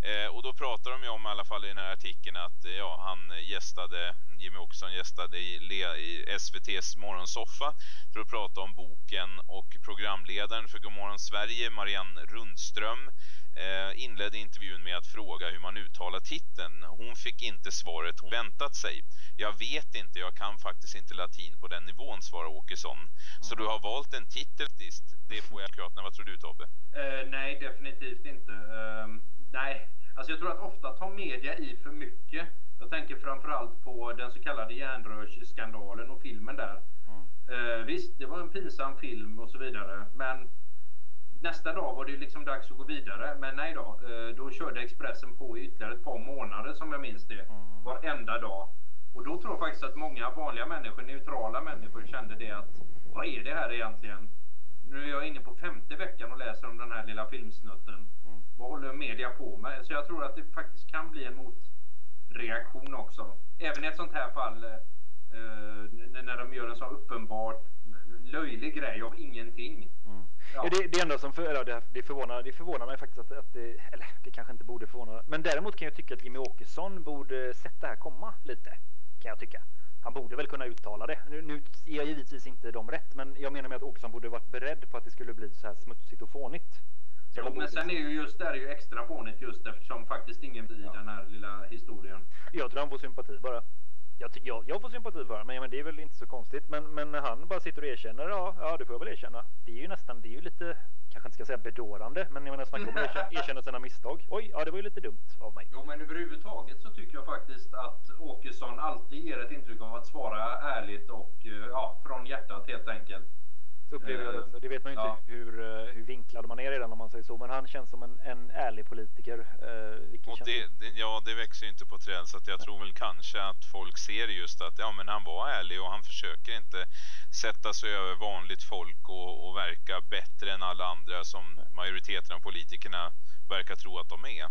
Eh, och då pratar de ju om i alla fall i den här artikeln att eh, ja, han gästade, Jimmy Åkesson gästade i, i SVTs morgonsoffa för att prata om boken och programledaren för Godmorgon Sverige, Marianne Rundström, eh, inledde intervjun med att fråga hur man uttalar titeln. Hon fick inte svaret hon väntat sig. Jag vet inte, jag kan faktiskt inte latin på den nivån, svarar Åkesson. Så du har valt en titel, det får jag kraterna. Vad tror du Tobbe? Uh, nej, definitivt inte. Uh, nej, alltså jag tror att ofta tar media i för mycket. Jag tänker framförallt på den så kallade järnrörsskandalen och filmen där. Mm. Uh, visst, det var en pinsam film och så vidare, men nästa dag var det liksom dags att gå vidare. Men nej då, eh, då körde Expressen på i ytterligare ett par månader som jag minns det. Mm. Varenda dag. Och då tror jag faktiskt att många vanliga människor, neutrala människor, kände det att vad är det här egentligen? Nu är jag inne på femte veckan och läser om den här lilla filmsnutten. Mm. Vad håller media på med? Så jag tror att det faktiskt kan bli en motreaktion också. Även i ett sånt här fall eh, när de gör en så uppenbart löjlig grej av ingenting. Mm. Ja. Det, det enda som för, eller det, förvånar, det förvånar mig faktiskt att, att det, eller det kanske inte borde förvåna. Men däremot kan jag tycka att Jimmy Åkesson borde sett det här komma lite. Kan jag tycka. Han borde väl kunna uttala det. Nu, nu ger jag givetvis inte dem rätt, men jag menar med att Åkesson borde varit beredd på att det skulle bli så här smutsigt och fånigt. Så jo, men sen är ju just där är ju extra fånigt just eftersom faktiskt ingen i ja. den här lilla historien. Jag tror han får sympati bara jag, jag, jag får sympati för men, men det är väl inte så konstigt. Men, men han bara sitter och erkänner, ja, ja det får jag väl erkänna. Det är ju nästan, det är ju lite, kanske inte ska säga bedårande, men jag menar snacka om att erkänna, sina misstag. Oj, ja det var ju lite dumt av mig. Jo, men överhuvudtaget så tycker jag faktiskt att Åkesson alltid ger ett intryck av att svara ärligt och eh, ja, från hjärtat helt enkelt. Så upplever jag det. Det vet man ju inte ja. hur, eh, hur vinklad man är redan om man säger så. Men han känns som en, en ärlig politiker. Eh, och det, det, ja, det växer ju inte på träd. Så att jag tror väl kanske att folk ser just att ja, men han var ärlig och han försöker inte sätta sig över vanligt folk och, och verka bättre än alla andra som majoriteten av politikerna verkar tro att de är.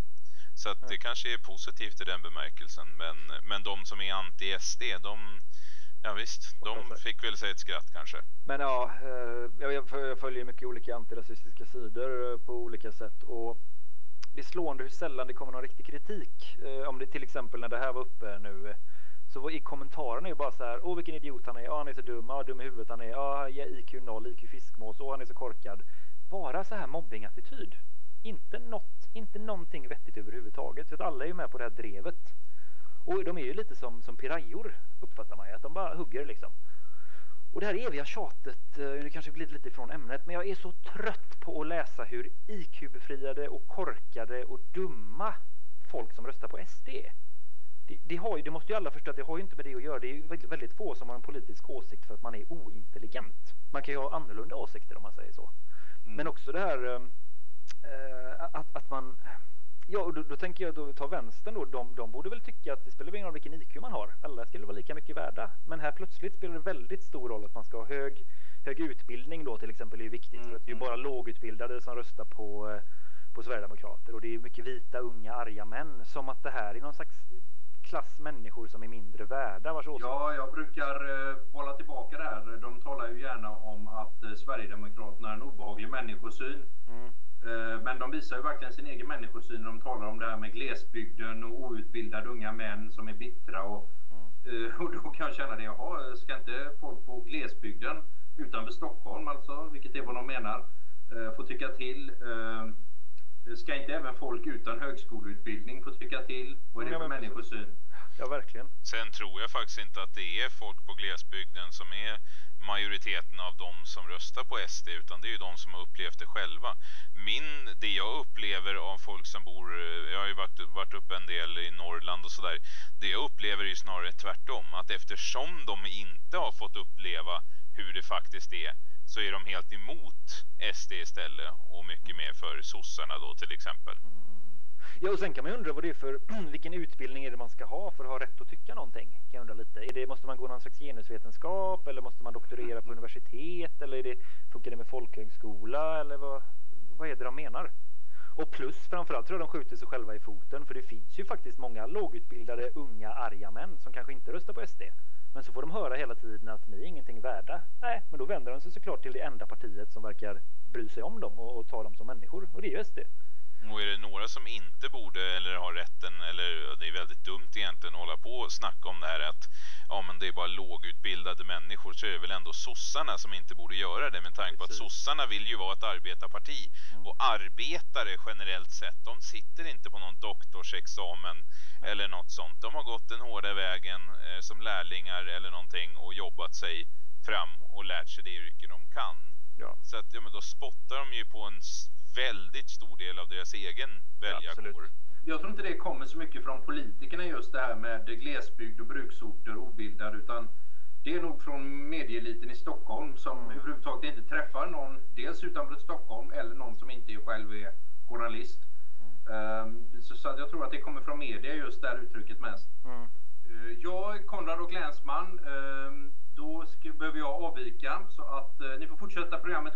Så att det kanske är positivt i den bemärkelsen. Men, men de som är anti-SD, de Ja visst, de fick väl sig ett skratt kanske. Men ja, eh, jag följer mycket olika antirasistiska sidor eh, på olika sätt och det är slående hur sällan det kommer någon riktig kritik. Eh, om det till exempel när det här var uppe nu så i kommentarerna är bara så här, åh vilken idiot han är, ja han är så dum, ja dum i huvudet han är, ja IQ 0, IQ fiskmås, åh han är så korkad. Bara så här mobbingattityd. Inte något, inte någonting vettigt överhuvudtaget. Så att alla är ju med på det här drevet. Och de är ju lite som, som pirajor uppfattar man ju, att de bara hugger liksom. Och det här eviga tjatet, eh, nu kanske glider lite ifrån ämnet, men jag är så trött på att läsa hur IQ-befriade och korkade och dumma folk som röstar på SD. Det, det, ju, det måste ju alla förstå att det har ju inte med det att göra. Det är ju väldigt, väldigt få som har en politisk åsikt för att man är ointelligent. Man kan ju ha annorlunda åsikter om man säger så. Mm. Men också det här äh, att, att man Ja, och då, då, tänker jag då ta vänstern då. De, de borde väl tycka att det spelar ingen roll vilken IQ man har. Alla skulle vara lika mycket värda. Men här plötsligt spelar det väldigt stor roll att man ska ha hög, hög utbildning då till exempel är ju viktigt. Mm. För att det är ju bara lågutbildade som röstar på, eh, på Sverigedemokrater. Och det är mycket vita, unga, arga män. Som att det här är någon slags klass människor som är mindre värda. Vars ja, jag brukar eh, bolla tillbaka det här. De talar ju gärna om att eh, Sverigedemokraterna är en obehaglig människosyn. Mm. Eh, men de visar ju verkligen sin egen människosyn när de talar om det här med glesbygden och outbildade unga män som är bittra. Och, mm. och då kan jag känna det, jaha, ska inte folk på glesbygden utanför Stockholm alltså, vilket är vad de menar, få tycka till? Ska inte även folk utan högskoleutbildning få tycka till? Vad är det för människosyn? Ja, verkligen. Sen tror jag faktiskt inte att det är folk på glesbygden som är majoriteten av de som röstar på SD utan det är ju de som har upplevt det själva. Min, det jag upplever av folk som bor, jag har ju varit, varit uppe en del i Norrland och sådär, det jag upplever är ju snarare tvärtom. Att eftersom de inte har fått uppleva hur det faktiskt är så är de helt emot SD istället och mycket mer för sossarna då till exempel. Ja, och sen kan man undra vad det är för, vilken utbildning är det man ska ha för att ha rätt att tycka någonting? Kan jag undra lite. Är det, måste man gå någon slags genusvetenskap eller måste man doktorera på universitet eller är det, funkar det med folkhögskola eller vad, vad är det de menar? Och plus framförallt tror jag de skjuter sig själva i foten för det finns ju faktiskt många lågutbildade unga arga män som kanske inte röstar på SD. Men så får de höra hela tiden att ni är ingenting värda. Nej, men då vänder de sig såklart till det enda partiet som verkar bry sig om dem och, och ta dem som människor och det är ju SD. Och är det några som inte borde eller har rätten eller det är väldigt dumt egentligen att hålla på och snacka om det här att ja men det är bara lågutbildade människor så är det väl ändå sossarna som inte borde göra det med tanke på att sossarna vill ju vara ett arbetarparti mm. och arbetare generellt sett de sitter inte på någon doktorsexamen eller något sånt. De har gått den hårda vägen eh, som lärlingar eller någonting och jobbat sig fram och lärt sig det yrke de kan. Ja. Så att ja, men då spottar de ju på en väldigt stor del av deras egen väljarkår. jag tror inte det kommer så mycket från politikerna just det här med glesbygd och bruksorter obildade utan det är nog från medieeliten i Stockholm som mm. överhuvudtaget inte träffar någon dels utanför Stockholm eller någon som inte själv är journalist. Mm. Um, så, så jag tror att det kommer från media just det här uttrycket mest. Mm. Uh, jag, Konrad och Länsman, um, då ska, behöver jag avvika så att uh, ni får fortsätta programmet.